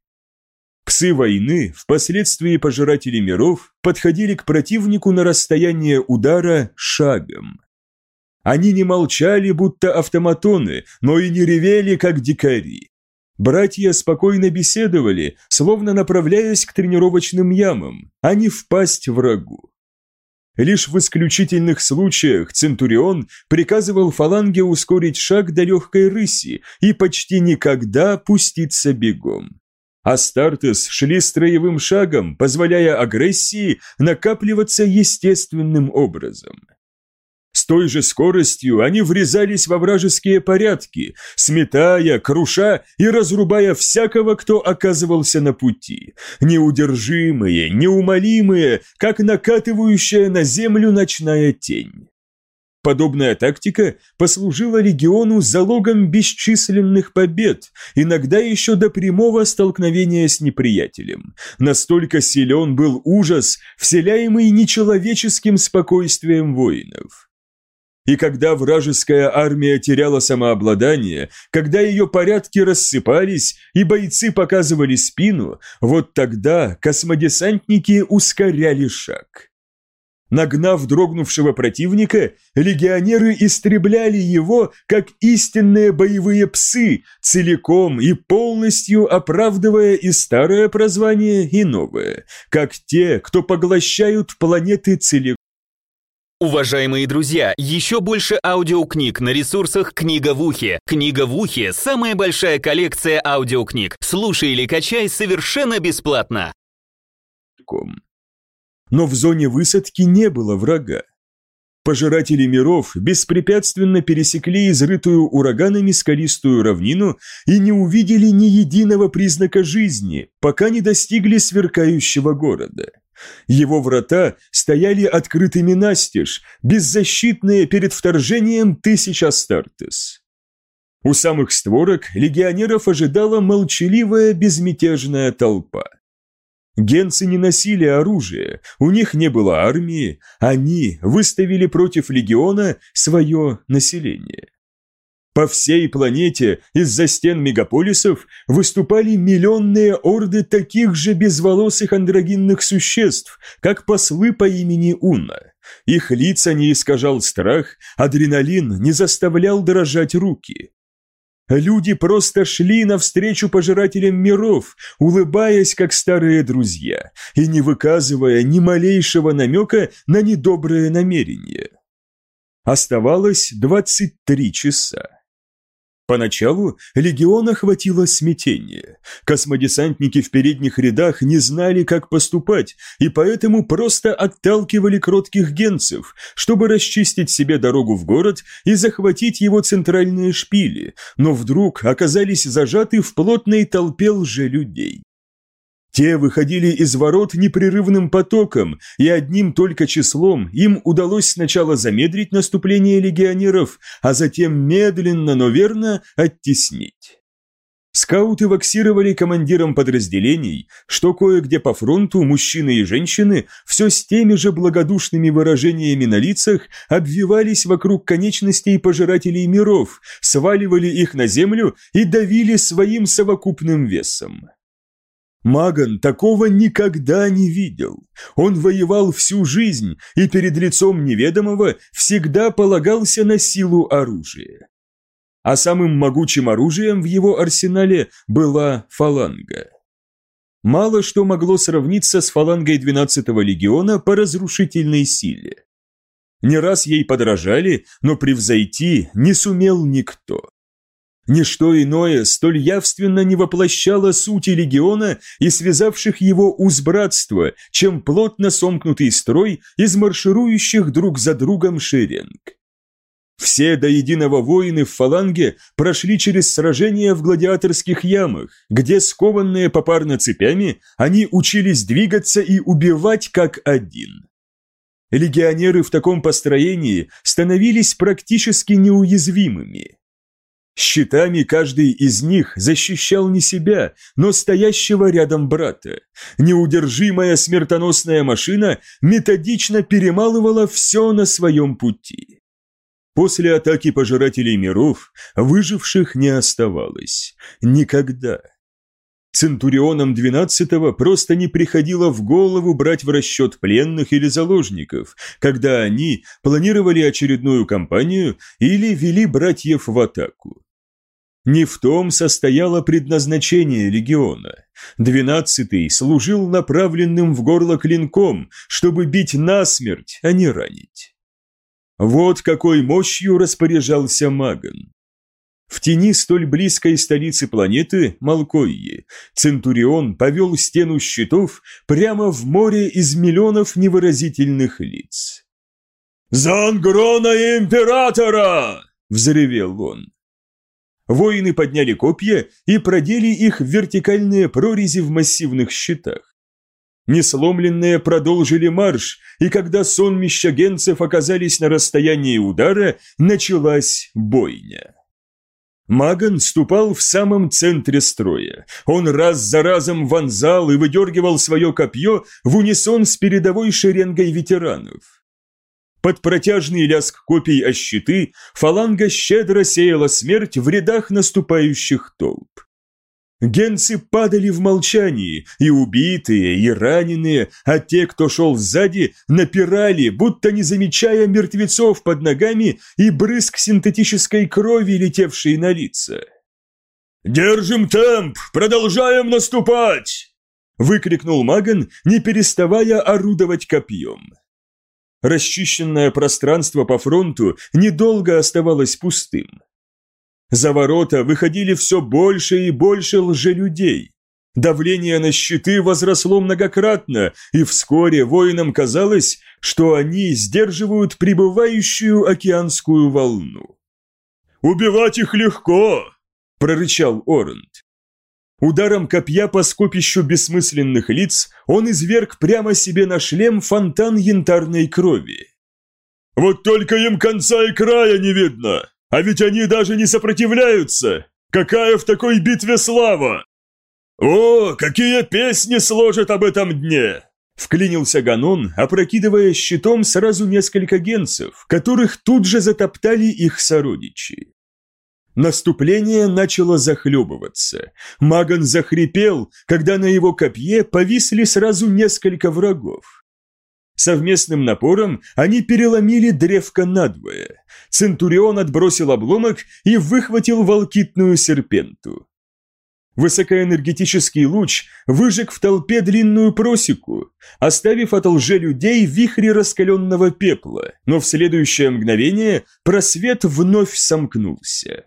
Псы войны, впоследствии пожиратели миров, подходили к противнику на расстояние удара шагом. Они не молчали, будто автоматоны, но и не ревели, как дикари. Братья спокойно беседовали, словно направляясь к тренировочным ямам, а не впасть врагу. Лишь в исключительных случаях Центурион приказывал фаланге ускорить шаг до легкой рыси и почти никогда пуститься бегом. Астартес шли строевым шагом, позволяя агрессии накапливаться естественным образом. С той же скоростью они врезались во вражеские порядки, сметая, круша и разрубая всякого, кто оказывался на пути. Неудержимые, неумолимые, как накатывающая на землю ночная тень. Подобная тактика послужила легиону залогом бесчисленных побед, иногда еще до прямого столкновения с неприятелем. Настолько силен был ужас, вселяемый нечеловеческим спокойствием воинов. И когда вражеская армия теряла самообладание, когда ее порядки рассыпались и бойцы показывали спину, вот тогда космодесантники ускоряли шаг. Нагнав дрогнувшего противника, легионеры истребляли его, как истинные боевые псы, целиком и полностью оправдывая и старое прозвание, и новое, как те, кто поглощают планеты целиком. Уважаемые друзья, еще больше аудиокниг на ресурсах «Книга в ухе». «Книга в ухе» — самая большая коллекция аудиокниг. Слушай или качай совершенно бесплатно. Но в зоне высадки не было врага. Пожиратели миров беспрепятственно пересекли изрытую ураганами скалистую равнину и не увидели ни единого признака жизни, пока не достигли сверкающего города. Его врата стояли открытыми настежь, беззащитные перед вторжением тысяч Астартес. У самых створок легионеров ожидала молчаливая безмятежная толпа. Генцы не носили оружие, у них не было армии, они выставили против легиона свое население. По всей планете из-за стен мегаполисов выступали миллионные орды таких же безволосых андрогинных существ, как послы по имени Унна. Их лица не искажал страх, адреналин не заставлял дрожать руки. Люди просто шли навстречу пожирателям миров, улыбаясь, как старые друзья, и не выказывая ни малейшего намека на недоброе намерение. Оставалось 23 часа. Поначалу легион охватило смятение. Космодесантники в передних рядах не знали, как поступать, и поэтому просто отталкивали кротких генцев, чтобы расчистить себе дорогу в город и захватить его центральные шпили, но вдруг оказались зажаты в плотной толпе лжелюдей. Те выходили из ворот непрерывным потоком, и одним только числом им удалось сначала замедлить наступление легионеров, а затем медленно, но верно оттеснить. Скауты ваксировали командирам подразделений, что кое-где по фронту мужчины и женщины все с теми же благодушными выражениями на лицах обвивались вокруг конечностей пожирателей миров, сваливали их на землю и давили своим совокупным весом. Маган такого никогда не видел. Он воевал всю жизнь и перед лицом неведомого всегда полагался на силу оружия. А самым могучим оружием в его арсенале была фаланга. Мало что могло сравниться с фалангой 12-го легиона по разрушительной силе. Не раз ей подражали, но превзойти не сумел никто. Ничто иное столь явственно не воплощало сути легиона и связавших его уз братства, чем плотно сомкнутый строй из марширующих друг за другом шеренг. Все до единого воины в фаланге прошли через сражения в гладиаторских ямах, где, скованные попарно цепями, они учились двигаться и убивать как один. Легионеры в таком построении становились практически неуязвимыми. Щитами каждый из них защищал не себя, но стоящего рядом брата. Неудержимая смертоносная машина методично перемалывала все на своем пути. После атаки пожирателей миров выживших не оставалось. Никогда. Центурионам 12-го просто не приходило в голову брать в расчет пленных или заложников, когда они планировали очередную кампанию или вели братьев в атаку. Не в том состояло предназначение легиона. Двенадцатый служил направленным в горло клинком, чтобы бить насмерть, а не ранить. Вот какой мощью распоряжался Маган. В тени столь близкой столицы планеты, Малкойи, Центурион повел стену щитов прямо в море из миллионов невыразительных лиц. «За Ангрона Императора!» – взревел он. Воины подняли копья и продели их в вертикальные прорези в массивных щитах. Несломленные продолжили марш, и когда сонмища генцев оказались на расстоянии удара, началась бойня. Маган ступал в самом центре строя. Он раз за разом вонзал и выдергивал свое копье в унисон с передовой шеренгой ветеранов. Под протяжный лязг копий о щиты фаланга щедро сеяла смерть в рядах наступающих толп. Генцы падали в молчании, и убитые, и раненые, а те, кто шел сзади, напирали, будто не замечая мертвецов под ногами и брызг синтетической крови, летевшей на лица. «Держим темп! Продолжаем наступать!» выкрикнул Маган, не переставая орудовать копьем. Расчищенное пространство по фронту недолго оставалось пустым. За ворота выходили все больше и больше лжелюдей. Давление на щиты возросло многократно, и вскоре воинам казалось, что они сдерживают прибывающую океанскую волну. «Убивать их легко!» – прорычал Орент. Ударом копья по скопищу бессмысленных лиц он изверг прямо себе на шлем фонтан янтарной крови. «Вот только им конца и края не видно!» А ведь они даже не сопротивляются! Какая в такой битве слава! О, какие песни сложат об этом дне!» Вклинился Ганон, опрокидывая щитом сразу несколько генцев, которых тут же затоптали их сородичи. Наступление начало захлебываться. Маган захрипел, когда на его копье повисли сразу несколько врагов. Совместным напором они переломили древко надвое. Центурион отбросил обломок и выхватил волкитную серпенту. Высокоэнергетический луч выжег в толпе длинную просеку, оставив от лже-людей вихри раскаленного пепла, но в следующее мгновение просвет вновь сомкнулся.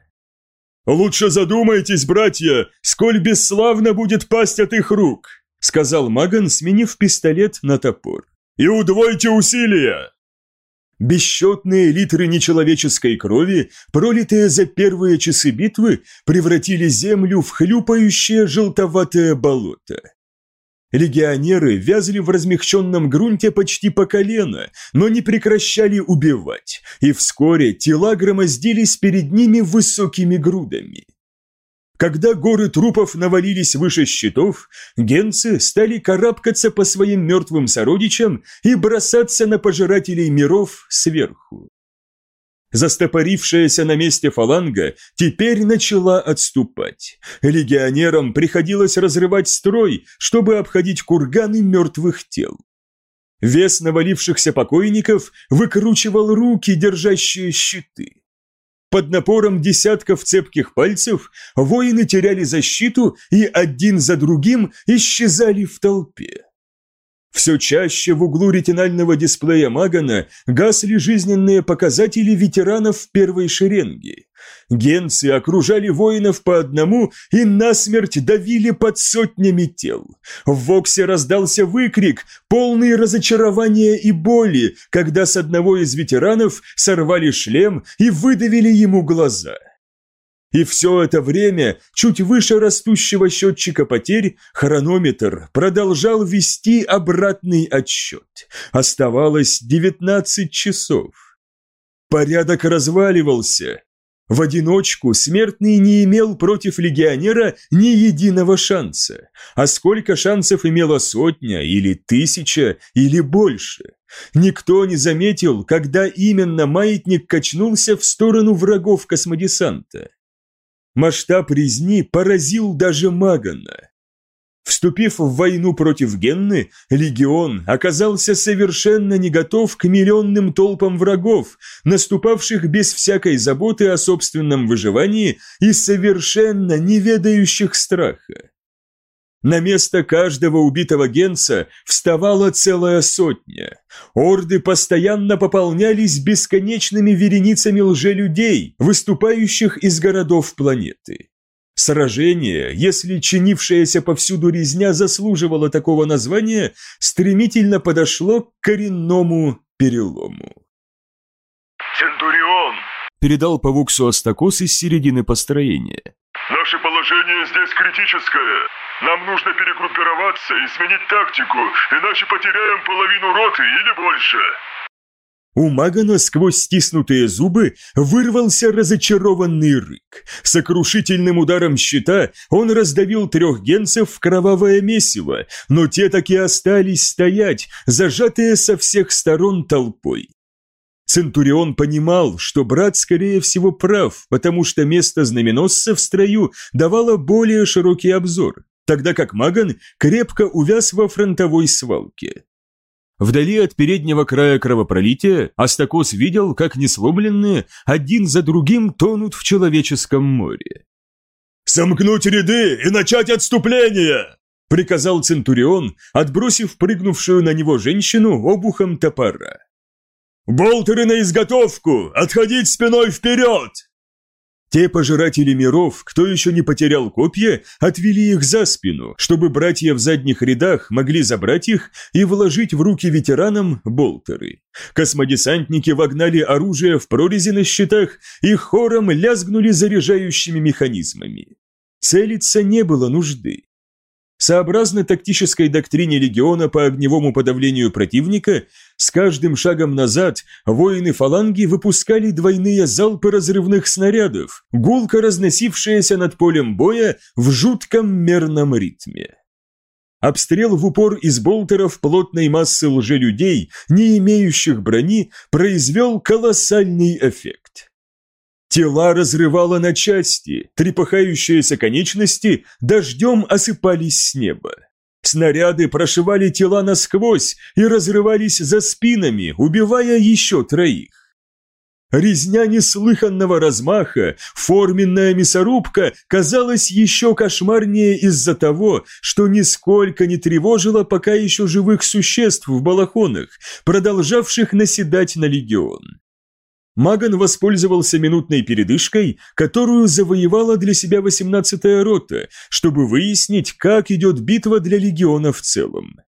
«Лучше задумайтесь, братья, сколь бесславно будет пасть от их рук», сказал Маган, сменив пистолет на топор. «И удвойте усилия!» Бесчетные литры нечеловеческой крови, пролитые за первые часы битвы, превратили землю в хлюпающее желтоватое болото. Легионеры вязли в размягченном грунте почти по колено, но не прекращали убивать, и вскоре тела громоздились перед ними высокими грудами. Когда горы трупов навалились выше щитов, генцы стали карабкаться по своим мертвым сородичам и бросаться на пожирателей миров сверху. Застопорившаяся на месте фаланга теперь начала отступать. Легионерам приходилось разрывать строй, чтобы обходить курганы мертвых тел. Вес навалившихся покойников выкручивал руки, держащие щиты. Под напором десятков цепких пальцев воины теряли защиту и один за другим исчезали в толпе. Все чаще в углу ретинального дисплея Магана гасли жизненные показатели ветеранов первой шеренги. Генцы окружали воинов по одному и насмерть давили под сотнями тел. В Воксе раздался выкрик, полный разочарования и боли, когда с одного из ветеранов сорвали шлем и выдавили ему глаза. И все это время, чуть выше растущего счетчика потерь, хронометр продолжал вести обратный отсчет. Оставалось 19 часов. Порядок разваливался. В одиночку смертный не имел против легионера ни единого шанса. А сколько шансов имела сотня, или тысяча, или больше? Никто не заметил, когда именно маятник качнулся в сторону врагов космодесанта. Масштаб резни поразил даже Магана. Вступив в войну против Генны, легион оказался совершенно не готов к миллионным толпам врагов, наступавших без всякой заботы о собственном выживании и совершенно не ведающих страха. На место каждого убитого генца вставала целая сотня. Орды постоянно пополнялись бесконечными вереницами лжелюдей, выступающих из городов планеты. Сражение, если чинившаяся повсюду резня заслуживала такого названия, стремительно подошло к коренному перелому. Передал по Вуксу Астакос из середины построения. «Наше положение здесь критическое. Нам нужно перегруппироваться и сменить тактику, иначе потеряем половину роты или больше». У Магана сквозь стиснутые зубы вырвался разочарованный рык. Сокрушительным ударом щита он раздавил трех генцев в кровавое месиво, но те так и остались стоять, зажатые со всех сторон толпой. Центурион понимал, что брат, скорее всего, прав, потому что место знаменосца в строю давало более широкий обзор тогда как Маган крепко увяз во фронтовой свалке. Вдали от переднего края кровопролития Астакос видел, как несломленные один за другим тонут в человеческом море. «Сомкнуть ряды и начать отступление!» – приказал Центурион, отбросив прыгнувшую на него женщину обухом топора. «Болтеры на изготовку! Отходить спиной вперед!» Те пожиратели миров, кто еще не потерял копья, отвели их за спину, чтобы братья в задних рядах могли забрать их и вложить в руки ветеранам болтеры. Космодесантники вогнали оружие в прорези на щитах и хором лязгнули заряжающими механизмами. Целиться не было нужды. Сообразно тактической доктрине легиона по огневому подавлению противника, с каждым шагом назад воины фаланги выпускали двойные залпы разрывных снарядов, гулко разносившиеся над полем боя в жутком мерном ритме. Обстрел в упор из болтеров плотной массы лжелюдей, не имеющих брони, произвел колоссальный эффект. Тела разрывало на части, трепыхающиеся конечности дождем осыпались с неба. Снаряды прошивали тела насквозь и разрывались за спинами, убивая еще троих. Резня неслыханного размаха, форменная мясорубка казалась еще кошмарнее из-за того, что нисколько не тревожила пока еще живых существ в балахонах, продолжавших наседать на легион. Маган воспользовался минутной передышкой, которую завоевала для себя 18-я рота, чтобы выяснить, как идет битва для легиона в целом.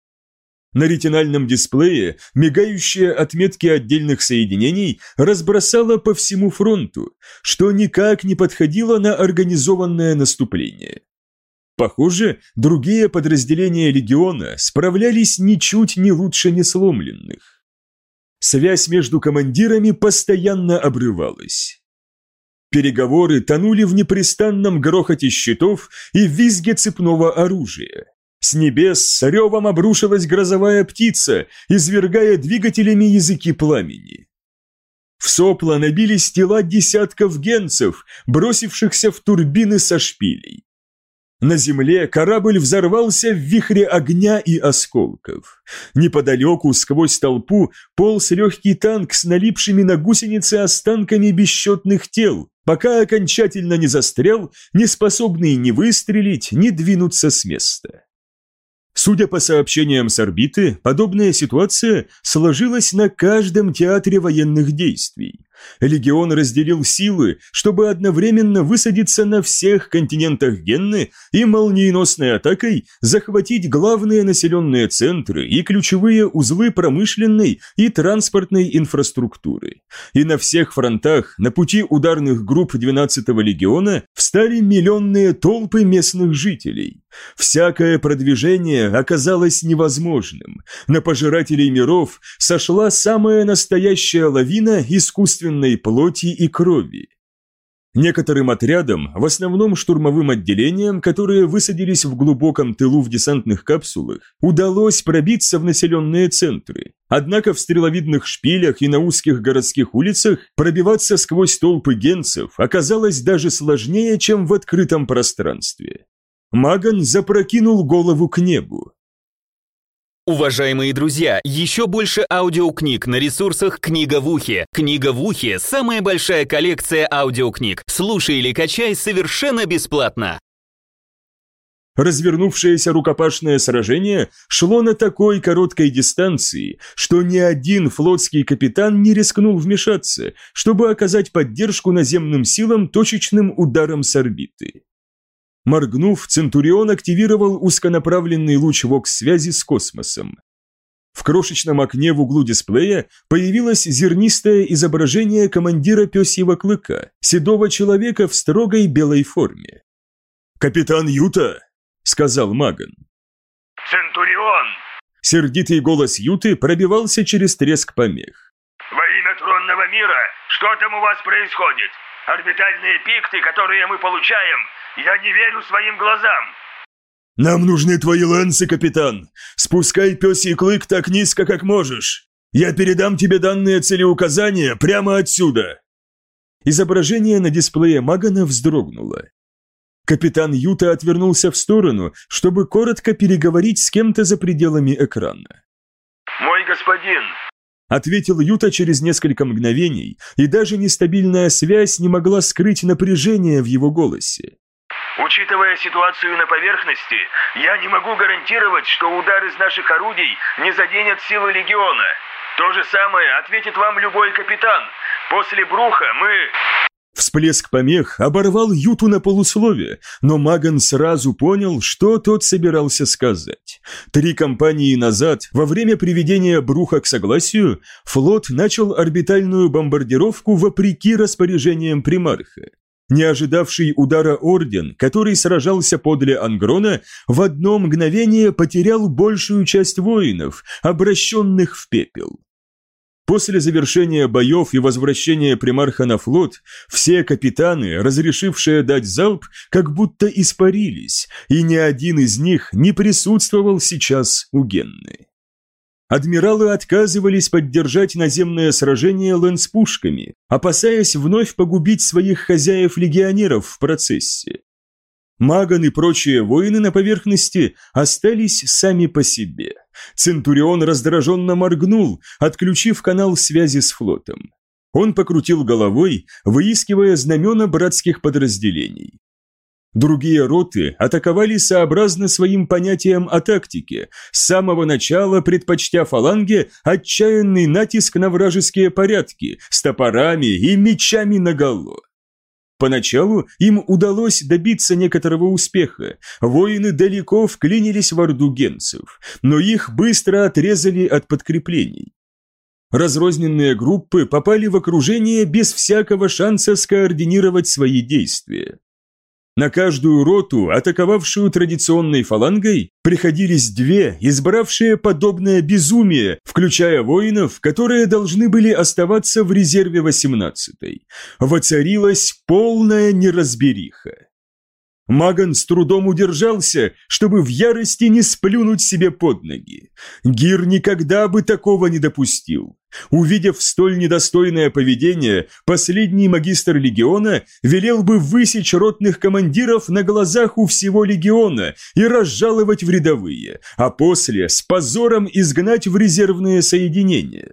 На ретинальном дисплее мигающие отметки отдельных соединений разбросала по всему фронту, что никак не подходило на организованное наступление. Похоже, другие подразделения легиона справлялись ничуть не лучше несломленных. Связь между командирами постоянно обрывалась. Переговоры тонули в непрестанном грохоте щитов и визге цепного оружия. С небес с ревом обрушилась грозовая птица, извергая двигателями языки пламени. В сопла набились тела десятков генцев, бросившихся в турбины со шпилей. На земле корабль взорвался в вихре огня и осколков. Неподалеку, сквозь толпу, полз легкий танк с налипшими на гусеницы останками бесчетных тел, пока окончательно не застрял, не способный ни выстрелить, ни двинуться с места. Судя по сообщениям с орбиты, подобная ситуация сложилась на каждом театре военных действий. Легион разделил силы, чтобы одновременно высадиться на всех континентах Генны и молниеносной атакой захватить главные населенные центры и ключевые узлы промышленной и транспортной инфраструктуры. И на всех фронтах на пути ударных групп 12-го легиона встали миллионные толпы местных жителей. Всякое продвижение оказалось невозможным. На пожирателей миров сошла самая настоящая лавина искусственной плоти и крови. Некоторым отрядам, в основном штурмовым отделениям, которые высадились в глубоком тылу в десантных капсулах, удалось пробиться в населенные центры. Однако в стреловидных шпилях и на узких городских улицах пробиваться сквозь толпы генцев оказалось даже сложнее, чем в открытом пространстве. Маган запрокинул голову к небу. Уважаемые друзья, еще больше аудиокниг на ресурсах «Книга в ухе». «Книга в ухе» — самая большая коллекция аудиокниг. Слушай или качай совершенно бесплатно. Развернувшееся рукопашное сражение шло на такой короткой дистанции, что ни один флотский капитан не рискнул вмешаться, чтобы оказать поддержку наземным силам точечным ударом с орбиты. Моргнув, Центурион активировал узконаправленный луч ВОКС-связи с космосом. В крошечном окне в углу дисплея появилось зернистое изображение командира пёсьего клыка, седого человека в строгой белой форме. «Капитан Юта!» — сказал Маган. «Центурион!» Сердитый голос Юты пробивался через треск помех. «Во имя тронного мира, что там у вас происходит? Орбитальные пикты, которые мы получаем, я не верю своим глазам!» «Нам нужны твои лэнсы, капитан! Спускай пёсий клык так низко, как можешь! Я передам тебе данные целеуказания прямо отсюда!» Изображение на дисплее Магана вздрогнуло. Капитан Юта отвернулся в сторону, чтобы коротко переговорить с кем-то за пределами экрана. «Мой господин!» Ответил Юта через несколько мгновений, и даже нестабильная связь не могла скрыть напряжение в его голосе. Учитывая ситуацию на поверхности, я не могу гарантировать, что удар из наших орудий не заденет силы легиона. То же самое ответит вам любой капитан. После бруха мы... Всплеск помех оборвал Юту на полусловие, но Маган сразу понял, что тот собирался сказать. Три компании назад, во время приведения Бруха к согласию, флот начал орбитальную бомбардировку вопреки распоряжениям примарха. Не ожидавший удара орден, который сражался подле Ангрона, в одно мгновение потерял большую часть воинов, обращенных в пепел. После завершения боев и возвращения примарха на флот, все капитаны, разрешившие дать залп, как будто испарились, и ни один из них не присутствовал сейчас у Генны. Адмиралы отказывались поддержать наземное сражение лэнс-пушками, опасаясь вновь погубить своих хозяев-легионеров в процессе. Маган и прочие воины на поверхности остались сами по себе. Центурион раздраженно моргнул, отключив канал связи с флотом. Он покрутил головой, выискивая знамена братских подразделений. Другие роты атаковали сообразно своим понятиям о тактике, с самого начала предпочтя фаланге отчаянный натиск на вражеские порядки с топорами и мечами наголо. Поначалу им удалось добиться некоторого успеха, воины далеко вклинились в орду генцев, но их быстро отрезали от подкреплений. Разрозненные группы попали в окружение без всякого шанса скоординировать свои действия. На каждую роту, атаковавшую традиционной фалангой, приходились две, избравшие подобное безумие, включая воинов, которые должны были оставаться в резерве 18-й. Воцарилась полная неразбериха. Маган с трудом удержался, чтобы в ярости не сплюнуть себе под ноги. Гир никогда бы такого не допустил. Увидев столь недостойное поведение, последний магистр легиона велел бы высечь ротных командиров на глазах у всего легиона и разжаловать в рядовые, а после с позором изгнать в резервные соединения.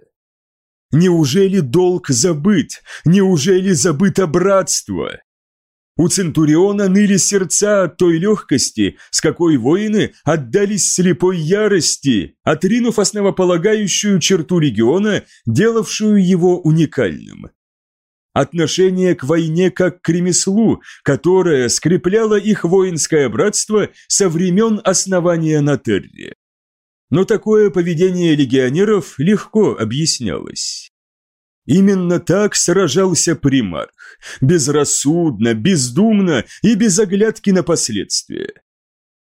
Неужели долг забыт? Неужели забыто братство? У Центуриона ныли сердца от той легкости, с какой воины отдались слепой ярости, отринув основополагающую черту региона, делавшую его уникальным. Отношение к войне как к ремеслу, которое скрепляло их воинское братство со времен основания на Терре. Но такое поведение легионеров легко объяснялось. Именно так сражался примарх, безрассудно, бездумно и без оглядки на последствия.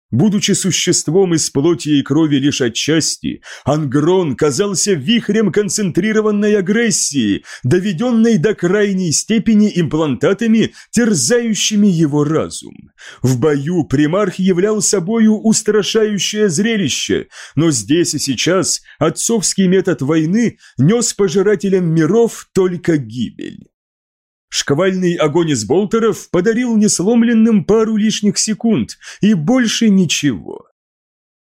Будучи существом из плоти и крови лишь отчасти, Ангрон казался вихрем концентрированной агрессии, доведенной до крайней степени имплантатами, терзающими его разум. В бою примарх являл собою устрашающее зрелище, но здесь и сейчас отцовский метод войны нес пожирателям миров только гибель. Шквальный огонь из болтеров подарил несломленным пару лишних секунд и больше ничего.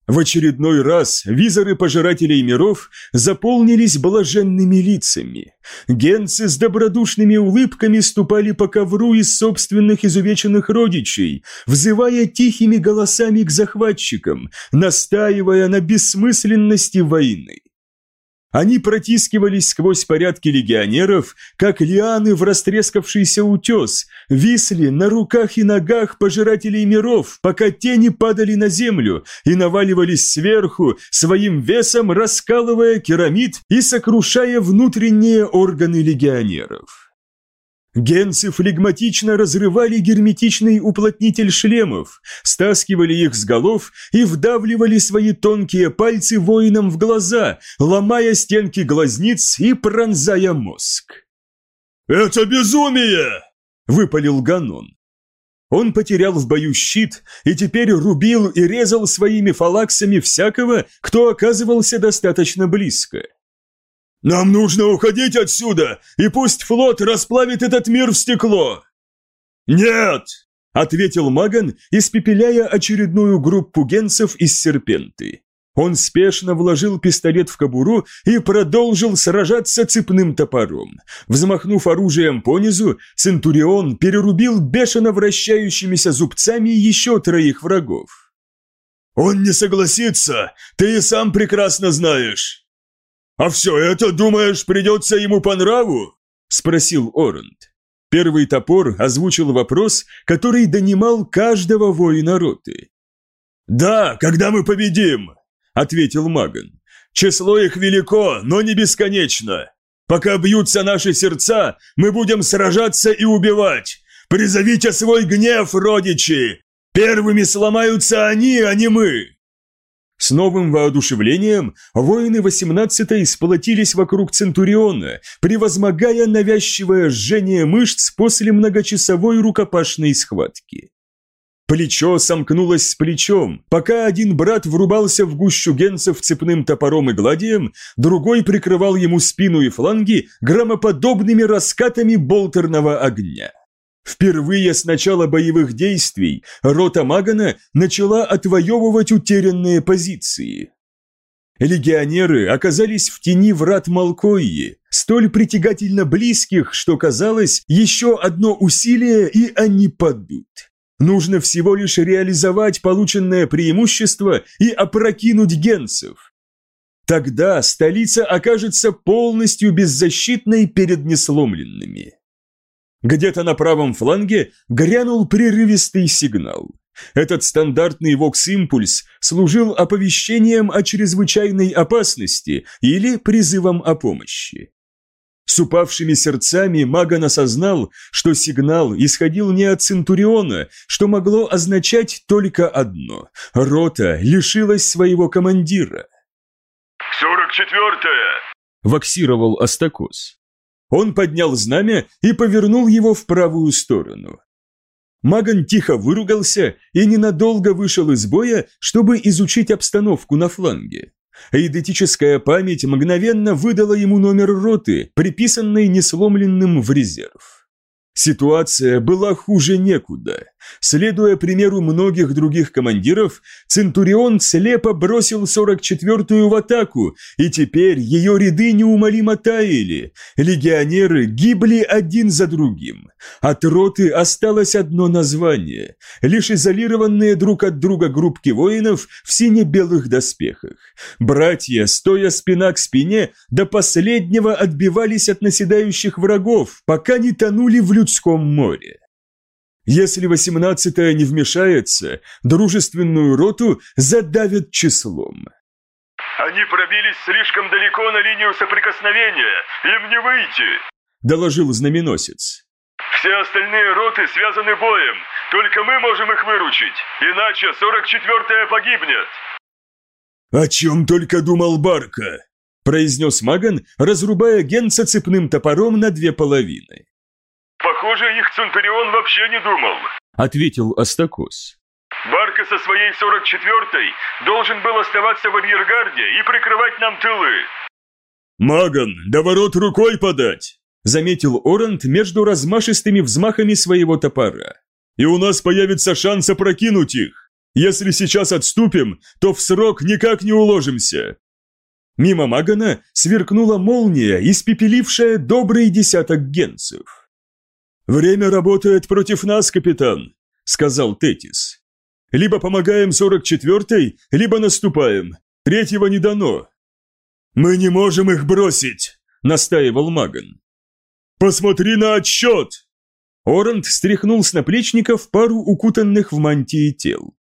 В очередной раз визоры пожирателей миров заполнились блаженными лицами. Генцы с добродушными улыбками ступали по ковру из собственных изувеченных родичей, взывая тихими голосами к захватчикам, настаивая на бессмысленности войны. Они протискивались сквозь порядки легионеров, как лианы в растрескавшийся утес, висли на руках и ногах пожирателей миров, пока тени падали на землю и наваливались сверху, своим весом раскалывая керамид и сокрушая внутренние органы легионеров. Генцы флегматично разрывали герметичный уплотнитель шлемов, стаскивали их с голов и вдавливали свои тонкие пальцы воинам в глаза, ломая стенки глазниц и пронзая мозг. «Это безумие!» – выпалил Ганон. Он потерял в бою щит и теперь рубил и резал своими фалаксами всякого, кто оказывался достаточно близко. «Нам нужно уходить отсюда, и пусть флот расплавит этот мир в стекло!» «Нет!» – ответил Маган, испепеляя очередную группу генцев из серпенты. Он спешно вложил пистолет в кобуру и продолжил сражаться цепным топором. Взмахнув оружием понизу, Центурион перерубил бешено вращающимися зубцами еще троих врагов. «Он не согласится, ты и сам прекрасно знаешь!» «А все это, думаешь, придется ему по нраву?» – спросил Орент. Первый топор озвучил вопрос, который донимал каждого воина роты. «Да, когда мы победим!» – ответил Маган. «Число их велико, но не бесконечно. Пока бьются наши сердца, мы будем сражаться и убивать. Призовите свой гнев, родичи! Первыми сломаются они, а не мы!» С новым воодушевлением воины 18-й сплотились вокруг Центуриона, превозмогая навязчивое жжение мышц после многочасовой рукопашной схватки. Плечо сомкнулось с плечом, пока один брат врубался в гущу генцев цепным топором и гладием, другой прикрывал ему спину и фланги громоподобными раскатами болтерного огня. Впервые с начала боевых действий рота Магана начала отвоевывать утерянные позиции. Легионеры оказались в тени врат Малкои, столь притягательно близких, что казалось, еще одно усилие, и они падут. Нужно всего лишь реализовать полученное преимущество и опрокинуть генцев. Тогда столица окажется полностью беззащитной перед несломленными. Где-то на правом фланге грянул прерывистый сигнал. Этот стандартный вокс-импульс служил оповещением о чрезвычайной опасности или призывом о помощи. С упавшими сердцами Маган осознал, что сигнал исходил не от Центуриона, что могло означать только одно – рота лишилась своего командира. «Сорок четвертая!» – воксировал Астакос. Он поднял знамя и повернул его в правую сторону. Маган тихо выругался и ненадолго вышел из боя, чтобы изучить обстановку на фланге. Эйдетическая память мгновенно выдала ему номер роты, приписанный несломленным в резерв. Ситуация была хуже некуда. Следуя примеру многих других командиров, Центурион слепо бросил 44-ю в атаку, и теперь ее ряды неумолимо таяли. Легионеры гибли один за другим. От роты осталось одно название, лишь изолированные друг от друга группки воинов в сине-белых доспехах. Братья, стоя спина к спине, до последнего отбивались от наседающих врагов, пока не тонули в людском море. Если восемнадцатая не вмешается, дружественную роту задавят числом. «Они пробились слишком далеко на линию соприкосновения, им не выйти», – доложил знаменосец. «Все остальные роты связаны боем, только мы можем их выручить, иначе сорок четвертая погибнет». «О чем только думал Барка», – произнес Маган, разрубая Генца цепным топором на две половины. «Похоже, их Центурион вообще не думал», — ответил Астакос. «Барка со своей 44-й должен был оставаться в арьергарде и прикрывать нам тылы». «Маган, до ворот рукой подать!» — заметил Орант между размашистыми взмахами своего топора. «И у нас появится шанс опрокинуть их. Если сейчас отступим, то в срок никак не уложимся». Мимо Магана сверкнула молния, испепелившая добрый десяток генцев. «Время работает против нас, капитан», — сказал Тетис. «Либо помогаем 44-й, либо наступаем. Третьего не дано». «Мы не можем их бросить», — настаивал Маган. «Посмотри на отсчет!» Орант стряхнул с наплечников пару укутанных в мантии тел.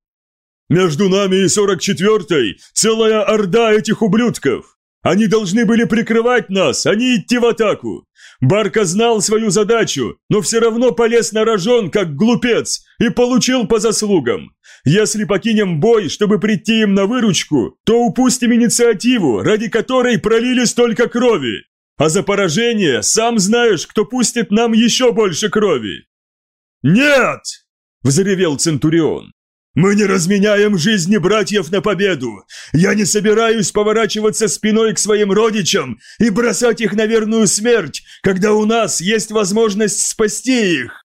«Между нами и 44-й целая орда этих ублюдков! Они должны были прикрывать нас, а не идти в атаку! Барка знал свою задачу, но все равно полез на рожон, как глупец, и получил по заслугам. Если покинем бой, чтобы прийти им на выручку, то упустим инициативу, ради которой пролили столько крови. А за поражение сам знаешь, кто пустит нам еще больше крови». «Нет!» – взревел Центурион. «Мы не разменяем жизни братьев на победу! Я не собираюсь поворачиваться спиной к своим родичам и бросать их на верную смерть, когда у нас есть возможность спасти их!»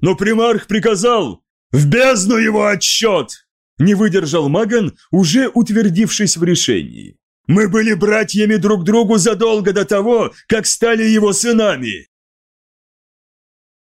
Но примарх приказал «В бездну его отсчет!» Не выдержал Маган, уже утвердившись в решении. «Мы были братьями друг другу задолго до того, как стали его сынами.